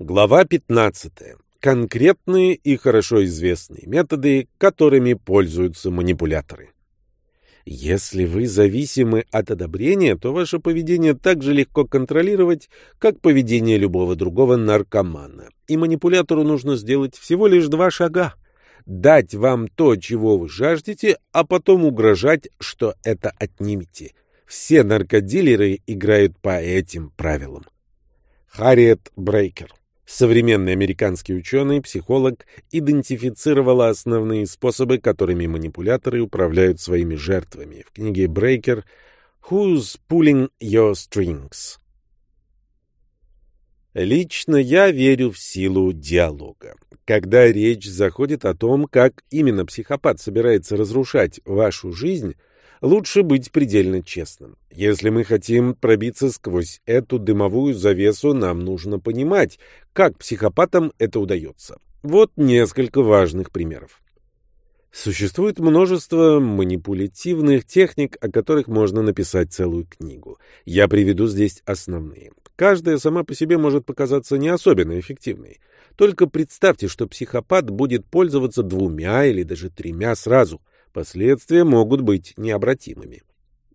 Глава 15. Конкретные и хорошо известные методы, которыми пользуются манипуляторы. Если вы зависимы от одобрения, то ваше поведение так же легко контролировать, как поведение любого другого наркомана. И манипулятору нужно сделать всего лишь два шага. Дать вам то, чего вы жаждете, а потом угрожать, что это отнимете. Все наркодилеры играют по этим правилам. Харриет Брейкер Современный американский ученый, психолог, идентифицировала основные способы, которыми манипуляторы управляют своими жертвами. В книге Брейкер «Who's Pulling Your Strings?» Лично я верю в силу диалога. Когда речь заходит о том, как именно психопат собирается разрушать вашу жизнь – лучше быть предельно честным. Если мы хотим пробиться сквозь эту дымовую завесу, нам нужно понимать, как психопатам это удается. Вот несколько важных примеров. Существует множество манипулятивных техник, о которых можно написать целую книгу. Я приведу здесь основные. Каждая сама по себе может показаться не особенно эффективной. Только представьте, что психопат будет пользоваться двумя или даже тремя сразу. Последствия могут быть необратимыми.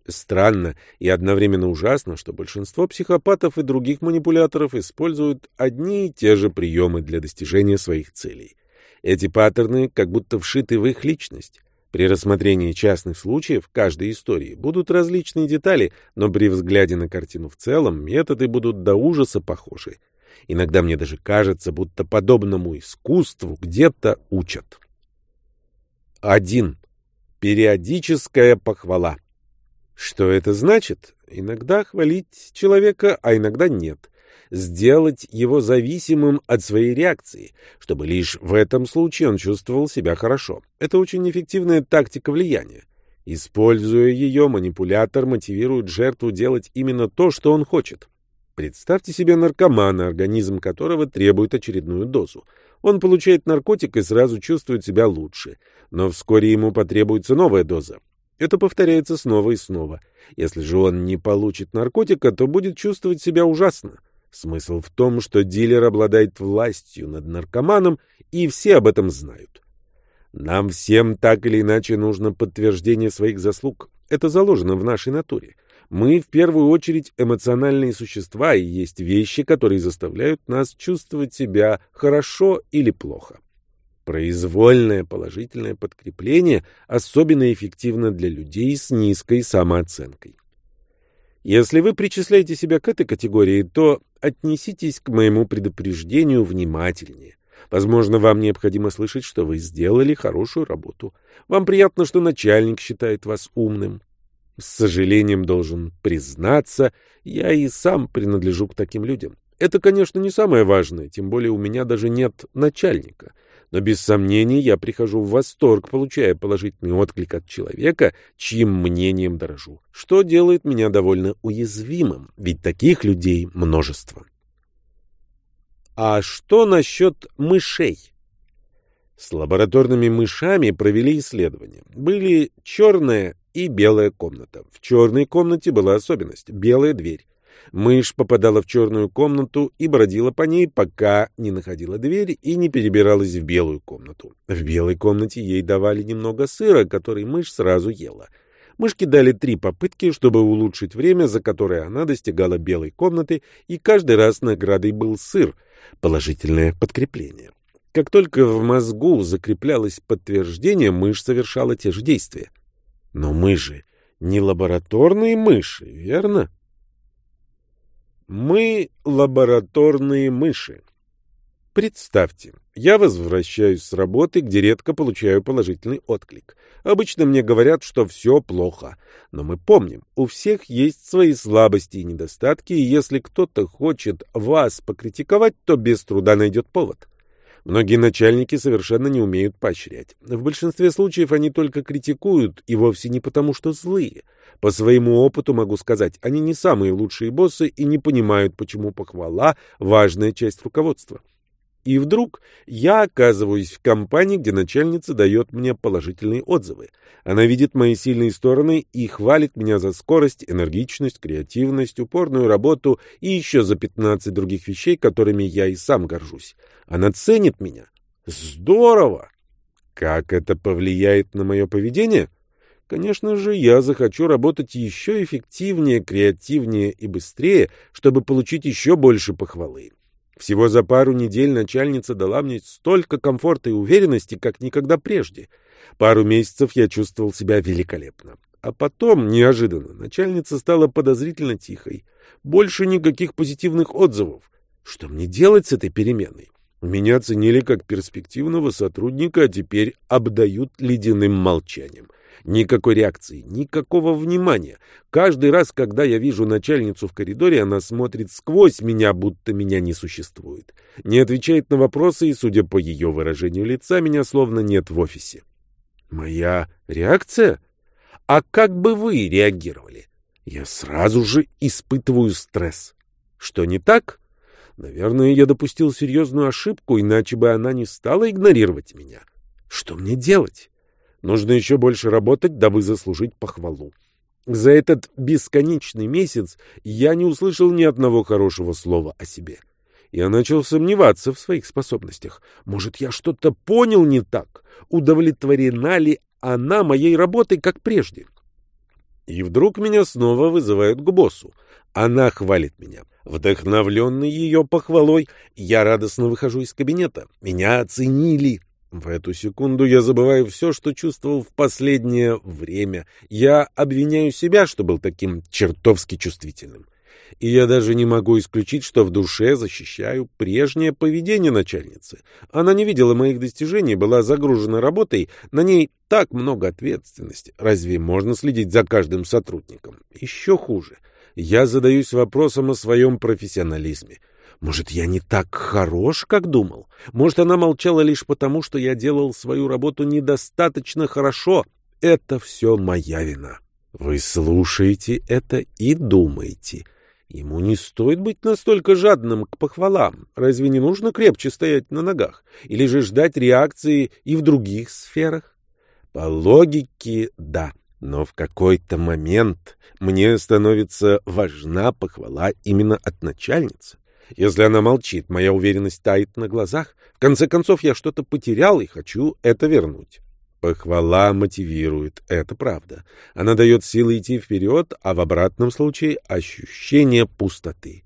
Странно и одновременно ужасно, что большинство психопатов и других манипуляторов используют одни и те же приемы для достижения своих целей. Эти паттерны как будто вшиты в их личность. При рассмотрении частных случаев каждой истории будут различные детали, но при взгляде на картину в целом методы будут до ужаса похожи. Иногда мне даже кажется, будто подобному искусству где-то учат. 1. Периодическая похвала. Что это значит? Иногда хвалить человека, а иногда нет. Сделать его зависимым от своей реакции, чтобы лишь в этом случае он чувствовал себя хорошо. Это очень эффективная тактика влияния. Используя ее, манипулятор мотивирует жертву делать именно то, что он хочет. Представьте себе наркомана, организм которого требует очередную дозу. Он получает наркотик и сразу чувствует себя лучше. Но вскоре ему потребуется новая доза. Это повторяется снова и снова. Если же он не получит наркотика, то будет чувствовать себя ужасно. Смысл в том, что дилер обладает властью над наркоманом, и все об этом знают. Нам всем так или иначе нужно подтверждение своих заслуг. Это заложено в нашей натуре. Мы в первую очередь эмоциональные существа, и есть вещи, которые заставляют нас чувствовать себя хорошо или плохо. Произвольное положительное подкрепление особенно эффективно для людей с низкой самооценкой. Если вы причисляете себя к этой категории, то отнеситесь к моему предупреждению внимательнее. Возможно, вам необходимо слышать, что вы сделали хорошую работу. Вам приятно, что начальник считает вас умным. С сожалением должен признаться, я и сам принадлежу к таким людям. Это, конечно, не самое важное, тем более у меня даже нет начальника. Но без сомнений я прихожу в восторг, получая положительный отклик от человека, чьим мнением дорожу, что делает меня довольно уязвимым, ведь таких людей множество. А что насчет мышей? С лабораторными мышами провели исследования. Были черная и белая комната. В черной комнате была особенность — белая дверь. Мышь попадала в черную комнату и бродила по ней, пока не находила дверь и не перебиралась в белую комнату. В белой комнате ей давали немного сыра, который мышь сразу ела. Мышке дали три попытки, чтобы улучшить время, за которое она достигала белой комнаты, и каждый раз наградой был сыр — положительное подкрепление. Как только в мозгу закреплялось подтверждение, мышь совершала те же действия. Но мы же не лабораторные мыши, верно? Мы лабораторные мыши. Представьте, я возвращаюсь с работы, где редко получаю положительный отклик. Обычно мне говорят, что все плохо. Но мы помним, у всех есть свои слабости и недостатки, и если кто-то хочет вас покритиковать, то без труда найдет повод. Многие начальники совершенно не умеют поощрять. В большинстве случаев они только критикуют, и вовсе не потому, что злые. По своему опыту могу сказать, они не самые лучшие боссы и не понимают, почему похвала – важная часть руководства. И вдруг я оказываюсь в компании, где начальница дает мне положительные отзывы. Она видит мои сильные стороны и хвалит меня за скорость, энергичность, креативность, упорную работу и еще за 15 других вещей, которыми я и сам горжусь. Она ценит меня. Здорово! Как это повлияет на мое поведение? Конечно же, я захочу работать еще эффективнее, креативнее и быстрее, чтобы получить еще больше похвалы. Всего за пару недель начальница дала мне столько комфорта и уверенности, как никогда прежде. Пару месяцев я чувствовал себя великолепно. А потом, неожиданно, начальница стала подозрительно тихой. Больше никаких позитивных отзывов. Что мне делать с этой переменой? Меня ценили как перспективного сотрудника, а теперь обдают ледяным молчанием. Никакой реакции, никакого внимания. Каждый раз, когда я вижу начальницу в коридоре, она смотрит сквозь меня, будто меня не существует. Не отвечает на вопросы, и, судя по ее выражению лица, меня словно нет в офисе. Моя реакция? А как бы вы реагировали? Я сразу же испытываю стресс. Что не так? Наверное, я допустил серьезную ошибку, иначе бы она не стала игнорировать меня. Что мне делать? Нужно еще больше работать, дабы заслужить похвалу. За этот бесконечный месяц я не услышал ни одного хорошего слова о себе. Я начал сомневаться в своих способностях. Может, я что-то понял не так? Удовлетворена ли она моей работой, как прежде? И вдруг меня снова вызывают к боссу. Она хвалит меня. Вдохновленный ее похвалой, я радостно выхожу из кабинета. Меня оценили. В эту секунду я забываю все, что чувствовал в последнее время. Я обвиняю себя, что был таким чертовски чувствительным. И я даже не могу исключить, что в душе защищаю прежнее поведение начальницы. Она не видела моих достижений, была загружена работой, на ней так много ответственности. Разве можно следить за каждым сотрудником? Еще хуже — я задаюсь вопросом о своем профессионализме. Может, я не так хорош, как думал? Может, она молчала лишь потому, что я делал свою работу недостаточно хорошо? Это все моя вина. Вы слушаете это и думаете. Ему не стоит быть настолько жадным к похвалам. Разве не нужно крепче стоять на ногах? Или же ждать реакции и в других сферах? По логике — да. Но в какой-то момент мне становится важна похвала именно от начальницы. Если она молчит, моя уверенность тает на глазах. В конце концов, я что-то потерял и хочу это вернуть. Похвала мотивирует, это правда. Она дает силы идти вперед, а в обратном случае ощущение пустоты.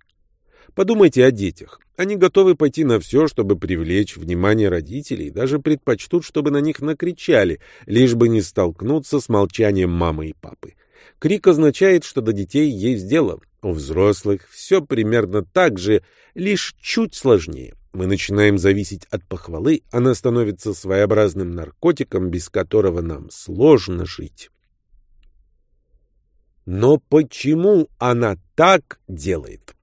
Подумайте о детях. Они готовы пойти на все, чтобы привлечь внимание родителей, даже предпочтут, чтобы на них накричали, лишь бы не столкнуться с молчанием мамы и папы. Крик означает, что до детей есть дело. У взрослых все примерно так же, лишь чуть сложнее. Мы начинаем зависеть от похвалы, она становится своеобразным наркотиком, без которого нам сложно жить. Но почему она так делает?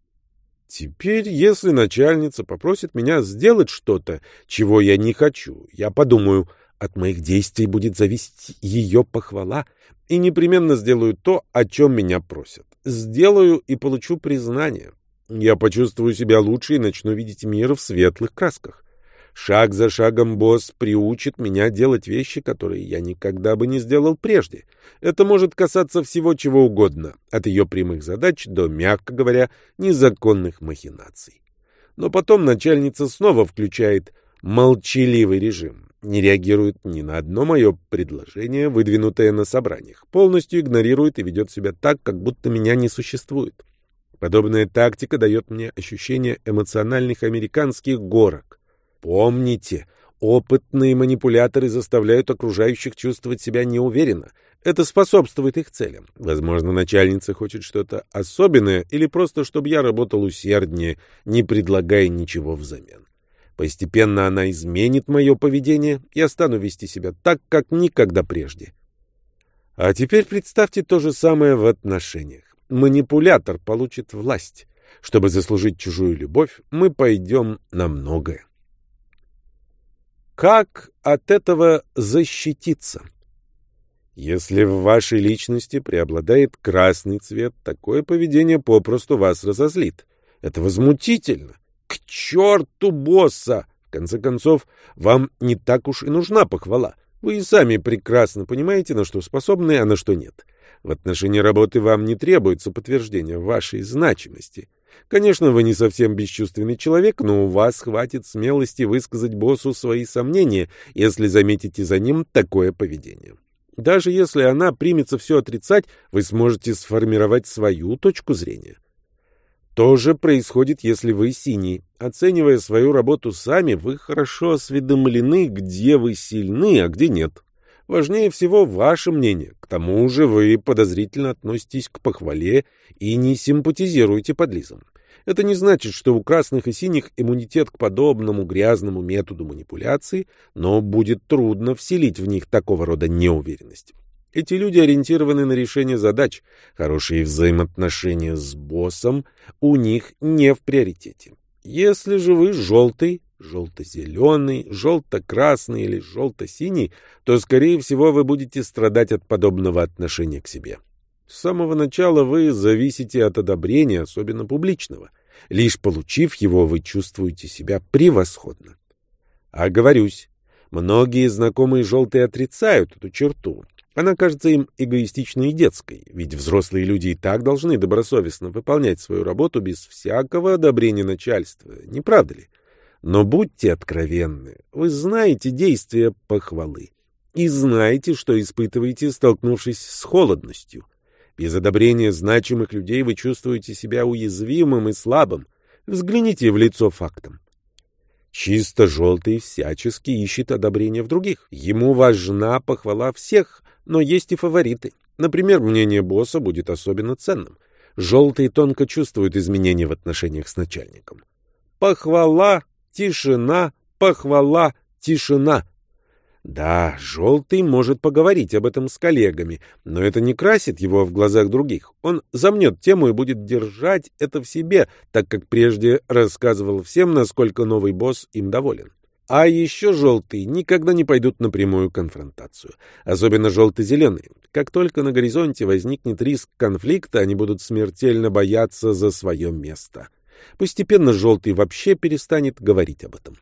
Теперь, если начальница попросит меня сделать что-то, чего я не хочу, я подумаю, от моих действий будет зависеть ее похвала, и непременно сделаю то, о чем меня просят. Сделаю и получу признание. Я почувствую себя лучше и начну видеть мир в светлых красках. Шаг за шагом босс приучит меня делать вещи, которые я никогда бы не сделал прежде. Это может касаться всего чего угодно, от ее прямых задач до, мягко говоря, незаконных махинаций. Но потом начальница снова включает молчаливый режим, не реагирует ни на одно мое предложение, выдвинутое на собраниях, полностью игнорирует и ведет себя так, как будто меня не существует. Подобная тактика дает мне ощущение эмоциональных американских горок. Помните, опытные манипуляторы заставляют окружающих чувствовать себя неуверенно. Это способствует их целям. Возможно, начальница хочет что-то особенное или просто, чтобы я работал усерднее, не предлагая ничего взамен. Постепенно она изменит мое поведение, я стану вести себя так, как никогда прежде. А теперь представьте то же самое в отношениях. Манипулятор получит власть. Чтобы заслужить чужую любовь, мы пойдем на многое. Как от этого защититься? Если в вашей личности преобладает красный цвет, такое поведение попросту вас разозлит. Это возмутительно. К черту босса! В конце концов, вам не так уж и нужна похвала. Вы и сами прекрасно понимаете, на что способны, а на что нет. В отношении работы вам не требуется подтверждение вашей значимости. Конечно, вы не совсем бесчувственный человек, но у вас хватит смелости высказать боссу свои сомнения, если заметите за ним такое поведение. Даже если она примется все отрицать, вы сможете сформировать свою точку зрения. То же происходит, если вы синий. Оценивая свою работу сами, вы хорошо осведомлены, где вы сильны, а где нет. Важнее всего ваше мнение. К тому же вы подозрительно относитесь к похвале и не симпатизируете подлизам. Это не значит, что у красных и синих иммунитет к подобному грязному методу манипуляции, но будет трудно вселить в них такого рода неуверенность. Эти люди ориентированы на решение задач. Хорошие взаимоотношения с боссом у них не в приоритете. Если же вы желтый, желто-зеленый, желто-красный или желто-синий, то, скорее всего, вы будете страдать от подобного отношения к себе. С самого начала вы зависите от одобрения, особенно публичного. Лишь получив его, вы чувствуете себя превосходно. Оговорюсь, многие знакомые желтые отрицают эту черту, она кажется им эгоистичной и детской, ведь взрослые люди и так должны добросовестно выполнять свою работу без всякого одобрения начальства, не правда ли? Но будьте откровенны, вы знаете действия похвалы и знаете, что испытываете, столкнувшись с холодностью. Без одобрения значимых людей вы чувствуете себя уязвимым и слабым. Взгляните в лицо фактам. Чисто желтый всячески ищет одобрения в других. Ему важна похвала всех, но есть и фавориты. Например, мнение босса будет особенно ценным. Желтый тонко чувствует изменения в отношениях с начальником. Похвала, тишина, похвала, тишина. Да, желтый может поговорить об этом с коллегами, но это не красит его в глазах других. Он замнет тему и будет держать это в себе, так как прежде рассказывал всем, насколько новый босс им доволен. А еще желтые никогда не пойдут на прямую конфронтацию. Особенно желто-зеленые. Как только на горизонте возникнет риск конфликта, они будут смертельно бояться за свое место. Постепенно желтый вообще перестанет говорить об этом.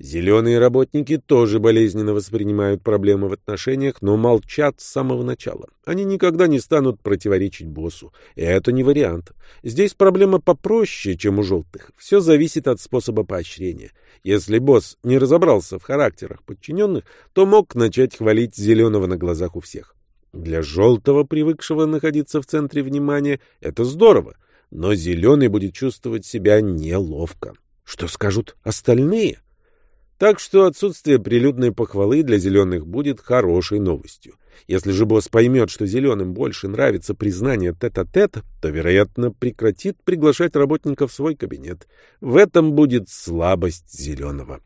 Зеленые работники тоже болезненно воспринимают проблемы в отношениях, но молчат с самого начала. Они никогда не станут противоречить боссу. И это не вариант. Здесь проблема попроще, чем у желтых. Все зависит от способа поощрения. Если босс не разобрался в характерах подчиненных, то мог начать хвалить зеленого на глазах у всех. Для желтого, привыкшего находиться в центре внимания, это здорово, но зеленый будет чувствовать себя неловко. Что скажут остальные? Так что отсутствие прилюдной похвалы для зеленых будет хорошей новостью. Если же босс поймет, что зеленым больше нравится признание тет-а-тет, -тет, то, вероятно, прекратит приглашать работников в свой кабинет. В этом будет слабость зеленого.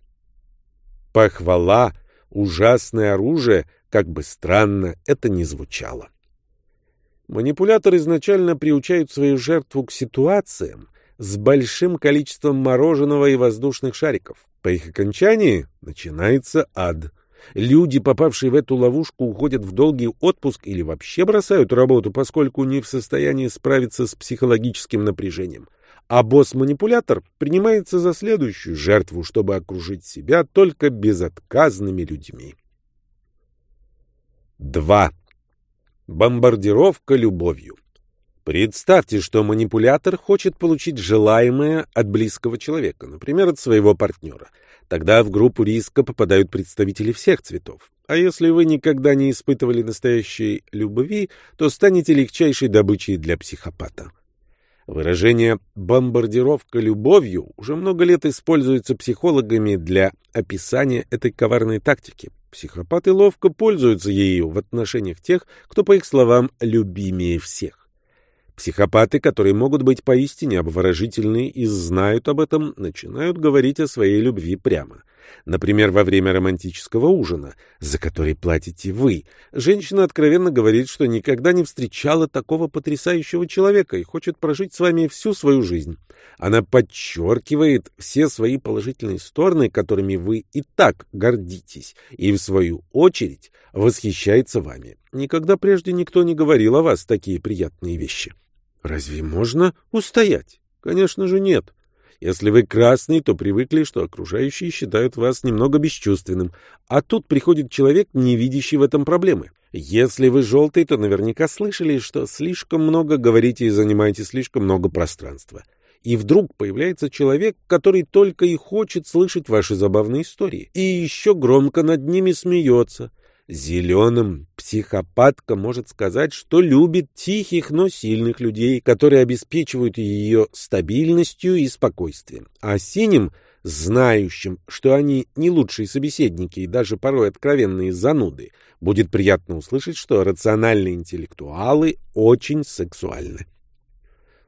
Похвала — ужасное оружие, как бы странно это ни звучало. Манипулятор изначально приучает свою жертву к ситуациям с большим количеством мороженого и воздушных шариков. По их окончании начинается ад. Люди, попавшие в эту ловушку, уходят в долгий отпуск или вообще бросают работу, поскольку не в состоянии справиться с психологическим напряжением. А босс-манипулятор принимается за следующую жертву, чтобы окружить себя только безотказными людьми. 2. Бомбардировка любовью. Представьте, что манипулятор хочет получить желаемое от близкого человека, например, от своего партнера. Тогда в группу риска попадают представители всех цветов. А если вы никогда не испытывали настоящей любви, то станете легчайшей добычей для психопата. Выражение «бомбардировка любовью» уже много лет используется психологами для описания этой коварной тактики. Психопаты ловко пользуются ею в отношениях тех, кто, по их словам, любимее всех. Психопаты, которые могут быть поистине обворожительны и знают об этом, начинают говорить о своей любви прямо. Например, во время романтического ужина, за который платите вы, женщина откровенно говорит, что никогда не встречала такого потрясающего человека и хочет прожить с вами всю свою жизнь. Она подчеркивает все свои положительные стороны, которыми вы и так гордитесь, и, в свою очередь, восхищается вами. Никогда прежде никто не говорил о вас такие приятные вещи. Разве можно устоять? Конечно же нет. Если вы красный, то привыкли, что окружающие считают вас немного бесчувственным, а тут приходит человек, не видящий в этом проблемы. Если вы желтый, то наверняка слышали, что слишком много говорите и занимаете слишком много пространства. И вдруг появляется человек, который только и хочет слышать ваши забавные истории, и еще громко над ними смеется. Зеленым психопатка может сказать, что любит тихих, но сильных людей, которые обеспечивают ее стабильностью и спокойствием. А синим, знающим, что они не лучшие собеседники и даже порой откровенные зануды, будет приятно услышать, что рациональные интеллектуалы очень сексуальны.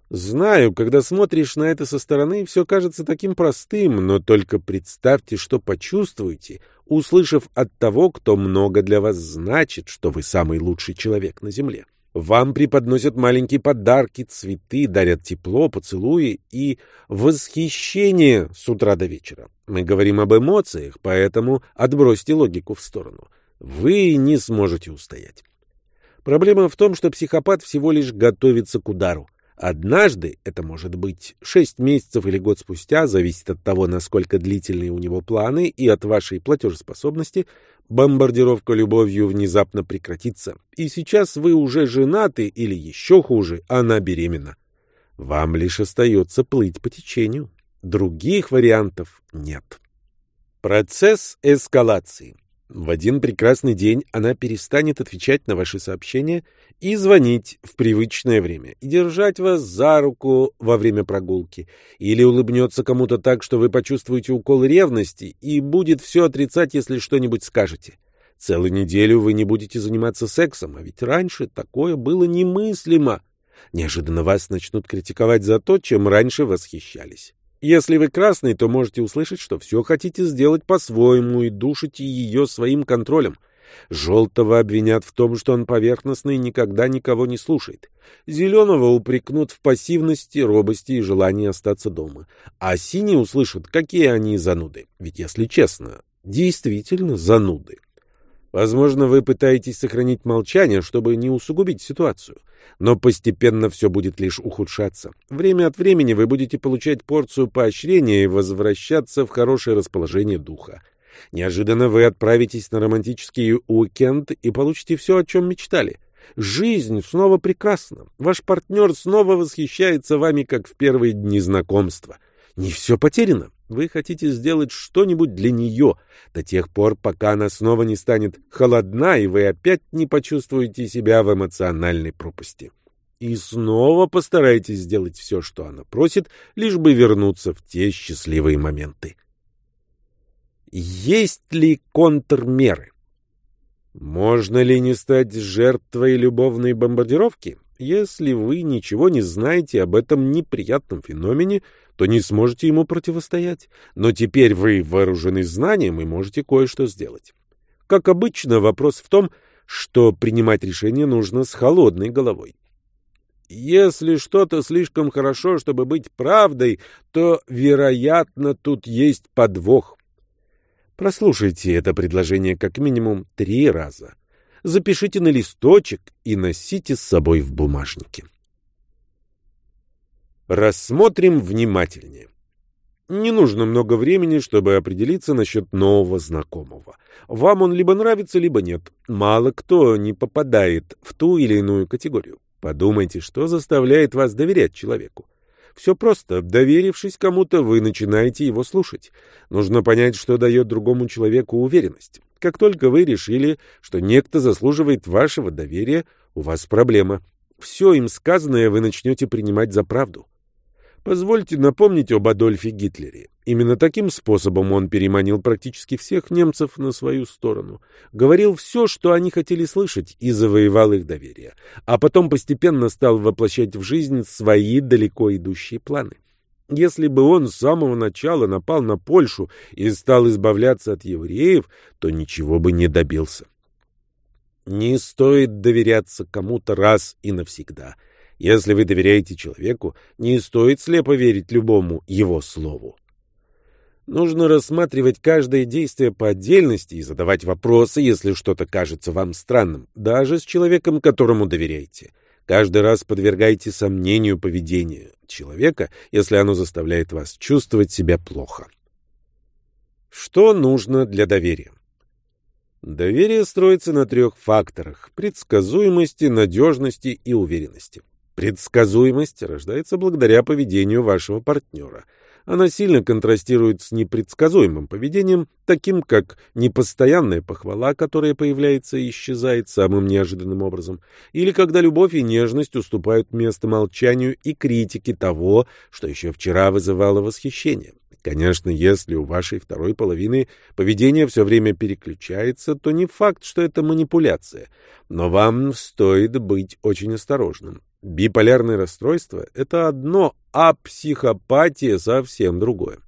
Знаю, когда смотришь на это со стороны, все кажется таким простым, но только представьте, что почувствуете, услышав от того, кто много для вас значит, что вы самый лучший человек на земле. Вам преподносят маленькие подарки, цветы, дарят тепло, поцелуи и восхищение с утра до вечера. Мы говорим об эмоциях, поэтому отбросьте логику в сторону. Вы не сможете устоять. Проблема в том, что психопат всего лишь готовится к удару. Однажды, это может быть шесть месяцев или год спустя, зависит от того, насколько длительные у него планы и от вашей платежеспособности, бомбардировка любовью внезапно прекратится. И сейчас вы уже женаты или еще хуже, она беременна. Вам лишь остается плыть по течению. Других вариантов нет. Процесс эскалации. В один прекрасный день она перестанет отвечать на ваши сообщения и звонить в привычное время, и держать вас за руку во время прогулки, или улыбнется кому-то так, что вы почувствуете укол ревности, и будет все отрицать, если что-нибудь скажете. Целую неделю вы не будете заниматься сексом, а ведь раньше такое было немыслимо. Неожиданно вас начнут критиковать за то, чем раньше восхищались. Если вы красный, то можете услышать, что все хотите сделать по-своему и душите ее своим контролем. Желтого обвинят в том, что он поверхностный и никогда никого не слушает. Зеленого упрекнут в пассивности, робости и желании остаться дома. А синий услышат, какие они зануды. Ведь, если честно, действительно зануды. Возможно, вы пытаетесь сохранить молчание, чтобы не усугубить ситуацию. Но постепенно все будет лишь ухудшаться. Время от времени вы будете получать порцию поощрения и возвращаться в хорошее расположение духа. Неожиданно вы отправитесь на романтический уикенд и получите все, о чем мечтали. Жизнь снова прекрасна. Ваш партнер снова восхищается вами, как в первые дни знакомства. Не все потеряно. Вы хотите сделать что-нибудь для нее до тех пор, пока она снова не станет холодна, и вы опять не почувствуете себя в эмоциональной пропасти. И снова постарайтесь сделать все, что она просит, лишь бы вернуться в те счастливые моменты. Есть ли контрмеры? Можно ли не стать жертвой любовной бомбардировки? Если вы ничего не знаете об этом неприятном феномене, то не сможете ему противостоять. Но теперь вы вооружены знанием и можете кое-что сделать. Как обычно, вопрос в том, что принимать решение нужно с холодной головой. Если что-то слишком хорошо, чтобы быть правдой, то, вероятно, тут есть подвох. Прослушайте это предложение как минимум три раза. Запишите на листочек и носите с собой в бумажнике. Рассмотрим внимательнее. Не нужно много времени, чтобы определиться насчет нового знакомого. Вам он либо нравится, либо нет. Мало кто не попадает в ту или иную категорию. Подумайте, что заставляет вас доверять человеку. Все просто. Доверившись кому-то, вы начинаете его слушать. Нужно понять, что дает другому человеку уверенность. Как только вы решили, что некто заслуживает вашего доверия, у вас проблема. Все им сказанное вы начнете принимать за правду. Позвольте напомнить об Адольфе Гитлере. Именно таким способом он переманил практически всех немцев на свою сторону. Говорил все, что они хотели слышать, и завоевал их доверие. А потом постепенно стал воплощать в жизнь свои далеко идущие планы. Если бы он с самого начала напал на Польшу и стал избавляться от евреев, то ничего бы не добился. Не стоит доверяться кому-то раз и навсегда — если вы доверяете человеку, не стоит слепо верить любому его слову. Нужно рассматривать каждое действие по отдельности и задавать вопросы, если что-то кажется вам странным, даже с человеком, которому доверяете. Каждый раз подвергайте сомнению поведение человека, если оно заставляет вас чувствовать себя плохо. Что нужно для доверия? Доверие строится на трех факторах – предсказуемости, надежности и уверенности. Предсказуемость рождается благодаря поведению вашего партнера – она сильно контрастирует с непредсказуемым поведением, таким как непостоянная похвала, которая появляется и исчезает самым неожиданным образом, или когда любовь и нежность уступают место молчанию и критике того, что еще вчера вызывало восхищение. Конечно, если у вашей второй половины поведение все время переключается, то не факт, что это манипуляция. Но вам стоит быть очень осторожным. Биполярное расстройство – это одно, а психопатия – совсем другое.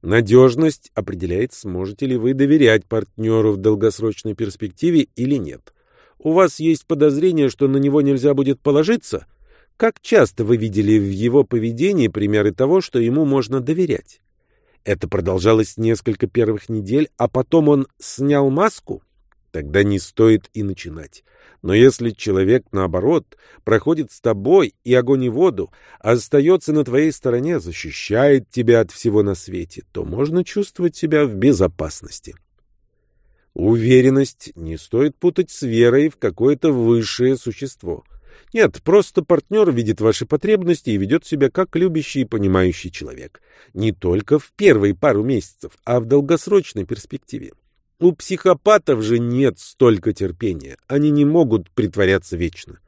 Надежность определяет, сможете ли вы доверять партнеру в долгосрочной перспективе или нет. У вас есть подозрение, что на него нельзя будет положиться? Как часто вы видели в его поведении примеры того, что ему можно доверять? Это продолжалось несколько первых недель, а потом он снял маску? Тогда не стоит и начинать. Но если человек, наоборот, проходит с тобой и огонь и воду, остается на твоей стороне, защищает тебя от всего на свете, то можно чувствовать себя в безопасности. Уверенность не стоит путать с верой в какое-то высшее существо. Нет, просто партнер видит ваши потребности и ведет себя как любящий и понимающий человек. Не только в первые пару месяцев, а в долгосрочной перспективе. У психопатов же нет столько терпения. Они не могут притворяться вечно.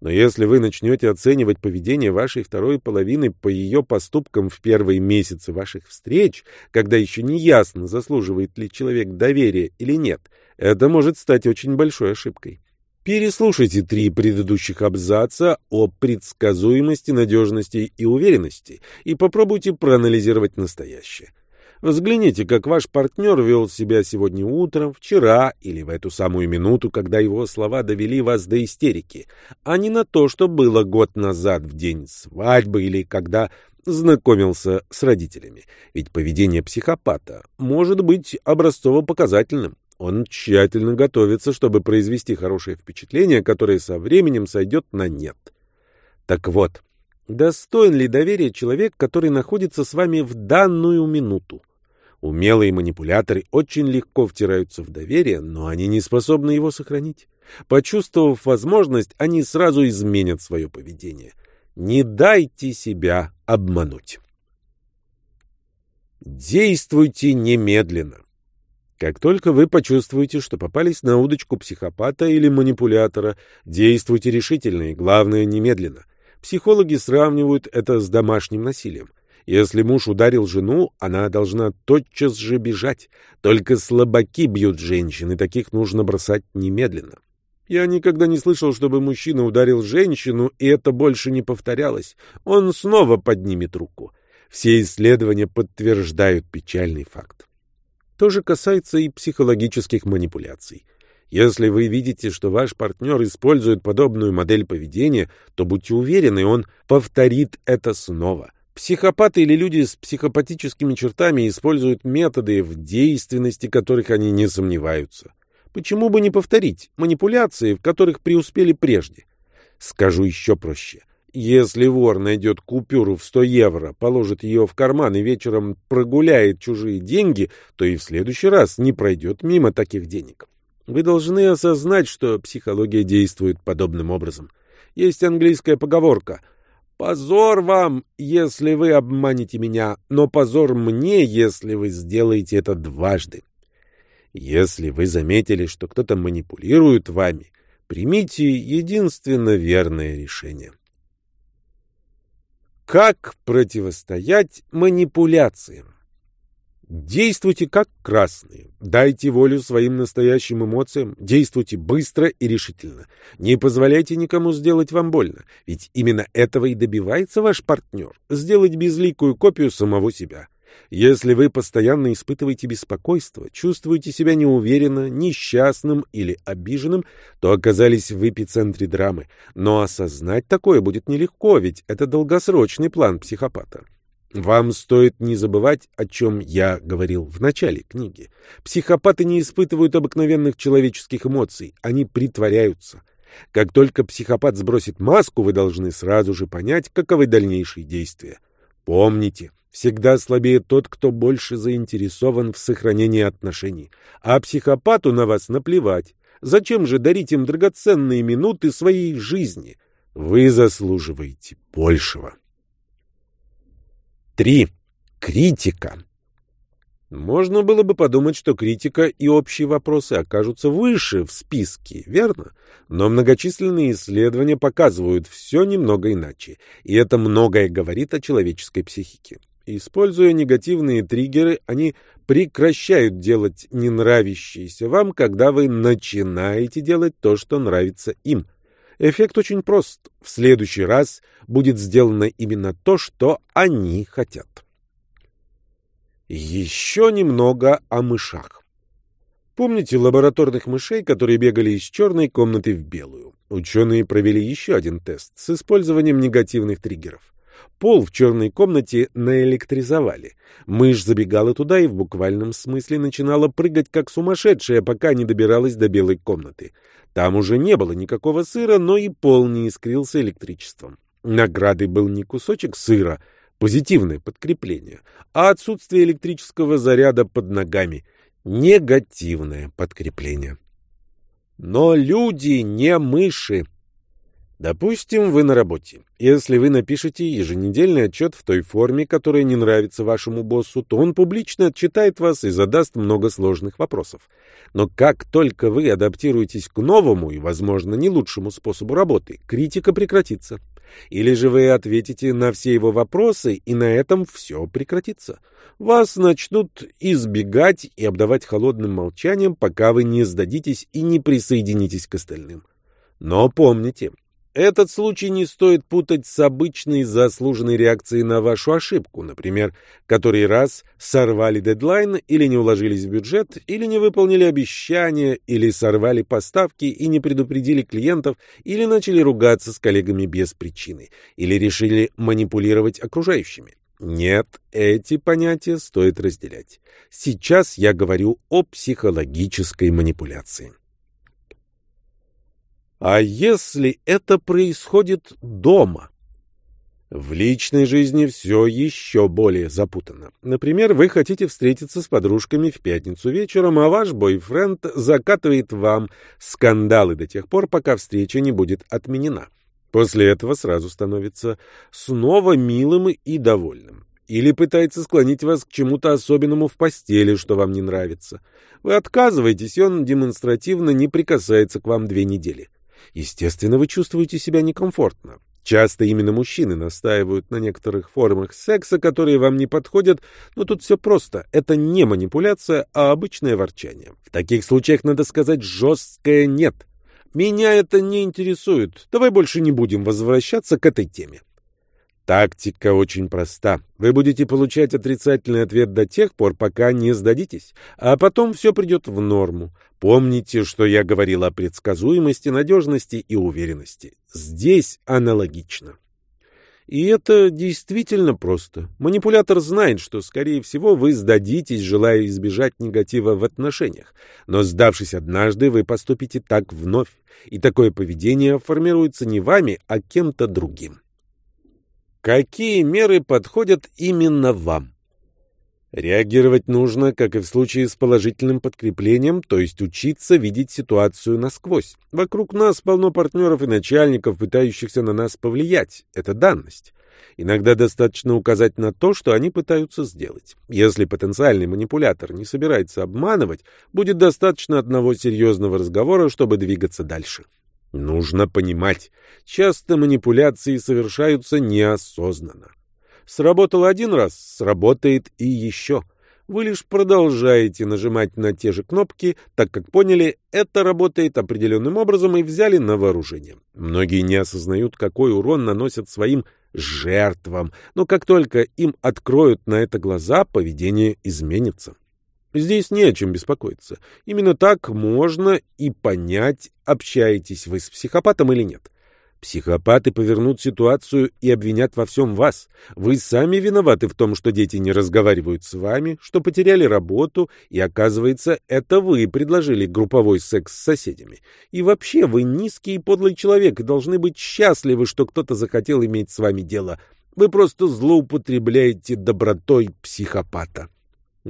Но если вы начнете оценивать поведение вашей второй половины по ее поступкам в первые месяцы ваших встреч, когда еще не ясно, заслуживает ли человек доверия или нет, это может стать очень большой ошибкой. Переслушайте три предыдущих абзаца о предсказуемости, надежности и уверенности и попробуйте проанализировать настоящее. Взгляните, как ваш партнер вел себя сегодня утром, вчера или в эту самую минуту, когда его слова довели вас до истерики, а не на то, что было год назад в день свадьбы или когда знакомился с родителями. Ведь поведение психопата может быть образцово-показательным. Он тщательно готовится, чтобы произвести хорошее впечатление, которое со временем сойдет на нет. Так вот, достоин ли доверия человек, который находится с вами в данную минуту? Умелые манипуляторы очень легко втираются в доверие, но они не способны его сохранить. Почувствовав возможность, они сразу изменят свое поведение. Не дайте себя обмануть. Действуйте немедленно. Как только вы почувствуете, что попались на удочку психопата или манипулятора, действуйте решительно и, главное, немедленно. Психологи сравнивают это с домашним насилием. Если муж ударил жену, она должна тотчас же бежать. Только слабаки бьют женщин, и таких нужно бросать немедленно. Я никогда не слышал, чтобы мужчина ударил женщину, и это больше не повторялось. Он снова поднимет руку. Все исследования подтверждают печальный факт. То же касается и психологических манипуляций. Если вы видите, что ваш партнер использует подобную модель поведения, то будьте уверены, он повторит это снова. Психопаты или люди с психопатическими чертами используют методы, в действенности которых они не сомневаются. Почему бы не повторить манипуляции, в которых преуспели прежде? Скажу еще проще. Если вор найдет купюру в 100 евро, положит ее в карман и вечером прогуляет чужие деньги, то и в следующий раз не пройдет мимо таких денег. Вы должны осознать, что психология действует подобным образом. Есть английская поговорка — Позор вам, если вы обманете меня, но позор мне, если вы сделаете это дважды. Если вы заметили, что кто-то манипулирует вами, примите единственно верное решение. Как противостоять манипуляциям? Действуйте как красные. Дайте волю своим настоящим эмоциям. Действуйте быстро и решительно. Не позволяйте никому сделать вам больно. Ведь именно этого и добивается ваш партнер. Сделать безликую копию самого себя. Если вы постоянно испытываете беспокойство, чувствуете себя неуверенно, несчастным или обиженным, то оказались в эпицентре драмы. Но осознать такое будет нелегко, ведь это долгосрочный план психопата. Вам стоит не забывать, о чем я говорил в начале книги. Психопаты не испытывают обыкновенных человеческих эмоций, они притворяются. Как только психопат сбросит маску, вы должны сразу же понять, каковы дальнейшие действия. Помните, всегда слабее тот, кто больше заинтересован в сохранении отношений, а психопату на вас наплевать. Зачем же дарить им драгоценные минуты своей жизни? Вы заслуживаете большего. 3. Критика. Можно было бы подумать, что критика и общие вопросы окажутся выше в списке, верно? Но многочисленные исследования показывают все немного иначе, и это многое говорит о человеческой психике. Используя негативные триггеры, они прекращают делать ненравящееся вам, когда вы начинаете делать то, что нравится им. Эффект очень прост. В следующий раз будет сделано именно то, что они хотят. Еще немного о мышах. Помните лабораторных мышей, которые бегали из черной комнаты в белую? Ученые провели еще один тест с использованием негативных триггеров. Пол в черной комнате наэлектризовали. Мышь забегала туда и в буквальном смысле начинала прыгать как сумасшедшая, пока не добиралась до белой комнаты. Там уже не было никакого сыра, но и пол не искрился электричеством. Наградой был не кусочек сыра — позитивное подкрепление, а отсутствие электрического заряда под ногами – негативное подкрепление. Но люди не мыши. Допустим, вы на работе. Если вы напишете еженедельный отчет в той форме, которая не нравится вашему боссу, то он публично отчитает вас и задаст много сложных вопросов. Но как только вы адаптируетесь к новому и, возможно, не лучшему способу работы, критика прекратится. Или же вы ответите на все его вопросы, и на этом все прекратится. Вас начнут избегать и обдавать холодным молчанием, пока вы не сдадитесь и не присоединитесь к остальным. Но помните, этот случай не стоит путать с обычной заслуженной реакцией на вашу ошибку, например, который раз сорвали дедлайн или не уложились в бюджет, или не выполнили обещания, или сорвали поставки и не предупредили клиентов, или начали ругаться с коллегами без причины, или решили манипулировать окружающими. Нет, эти понятия стоит разделять. Сейчас я говорю о психологической манипуляции. А если это происходит дома? В личной жизни все еще более запутанно. Например, вы хотите встретиться с подружками в пятницу вечером, а ваш бойфренд закатывает вам скандалы до тех пор, пока встреча не будет отменена. После этого сразу становится снова милым и довольным. Или пытается склонить вас к чему-то особенному в постели, что вам не нравится. Вы отказываетесь, и он демонстративно не прикасается к вам две недели. Естественно, вы чувствуете себя некомфортно. Часто именно мужчины настаивают на некоторых формах секса, которые вам не подходят, но тут все просто. Это не манипуляция, а обычное ворчание. В таких случаях надо сказать жесткое «нет». Меня это не интересует. Давай больше не будем возвращаться к этой теме. Тактика очень проста. Вы будете получать отрицательный ответ до тех пор, пока не сдадитесь, а потом все придет в норму. Помните, что я говорил о предсказуемости, надежности и уверенности. Здесь аналогично. И это действительно просто. Манипулятор знает, что, скорее всего, вы сдадитесь, желая избежать негатива в отношениях. Но, сдавшись однажды, вы поступите так вновь. И такое поведение формируется не вами, а кем-то другим. Какие меры подходят именно вам? Реагировать нужно, как и в случае с положительным подкреплением, то есть учиться видеть ситуацию насквозь. Вокруг нас полно партнеров и начальников, пытающихся на нас повлиять. Это данность. Иногда достаточно указать на то, что они пытаются сделать. Если потенциальный манипулятор не собирается обманывать, будет достаточно одного серьезного разговора, чтобы двигаться дальше. Нужно понимать, часто манипуляции совершаются неосознанно. Сработал один раз, сработает и еще. Вы лишь продолжаете нажимать на те же кнопки, так как поняли, это работает определенным образом и взяли на вооружение. Многие не осознают, какой урон наносят своим жертвам, но как только им откроют на это глаза, поведение изменится. Здесь не о чем беспокоиться. Именно так можно и понять, общаетесь вы с психопатом или нет. Психопаты повернут ситуацию и обвинят во всем вас. Вы сами виноваты в том, что дети не разговаривают с вами, что потеряли работу, и, оказывается, это вы предложили групповой секс с соседями. И вообще, вы низкий и подлый человек и должны быть счастливы, что кто-то захотел иметь с вами дело. Вы просто злоупотребляете добротой психопата.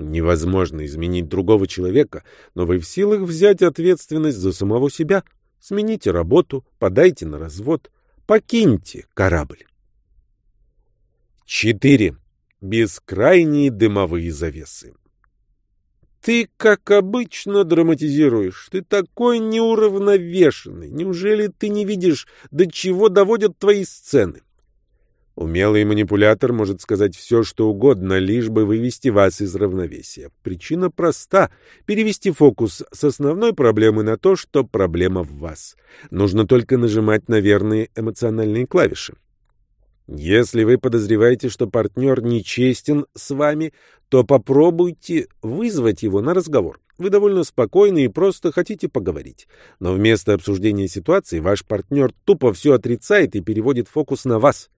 Невозможно изменить другого человека, но вы в силах взять ответственность за самого себя – Смените работу, подайте на развод, покиньте корабль. 4. Бескрайние дымовые завесы. Ты, как обычно, драматизируешь. Ты такой неуравновешенный. Неужели ты не видишь, до чего доводят твои сцены? Умелый манипулятор может сказать все, что угодно, лишь бы вывести вас из равновесия. Причина проста — перевести фокус с основной проблемы на то, что проблема в вас. Нужно только нажимать на верные эмоциональные клавиши. Если вы подозреваете, что партнер нечестен с вами, то попробуйте вызвать его на разговор. Вы довольно спокойны и просто хотите поговорить. Но вместо обсуждения ситуации ваш партнер тупо все отрицает и переводит фокус на вас.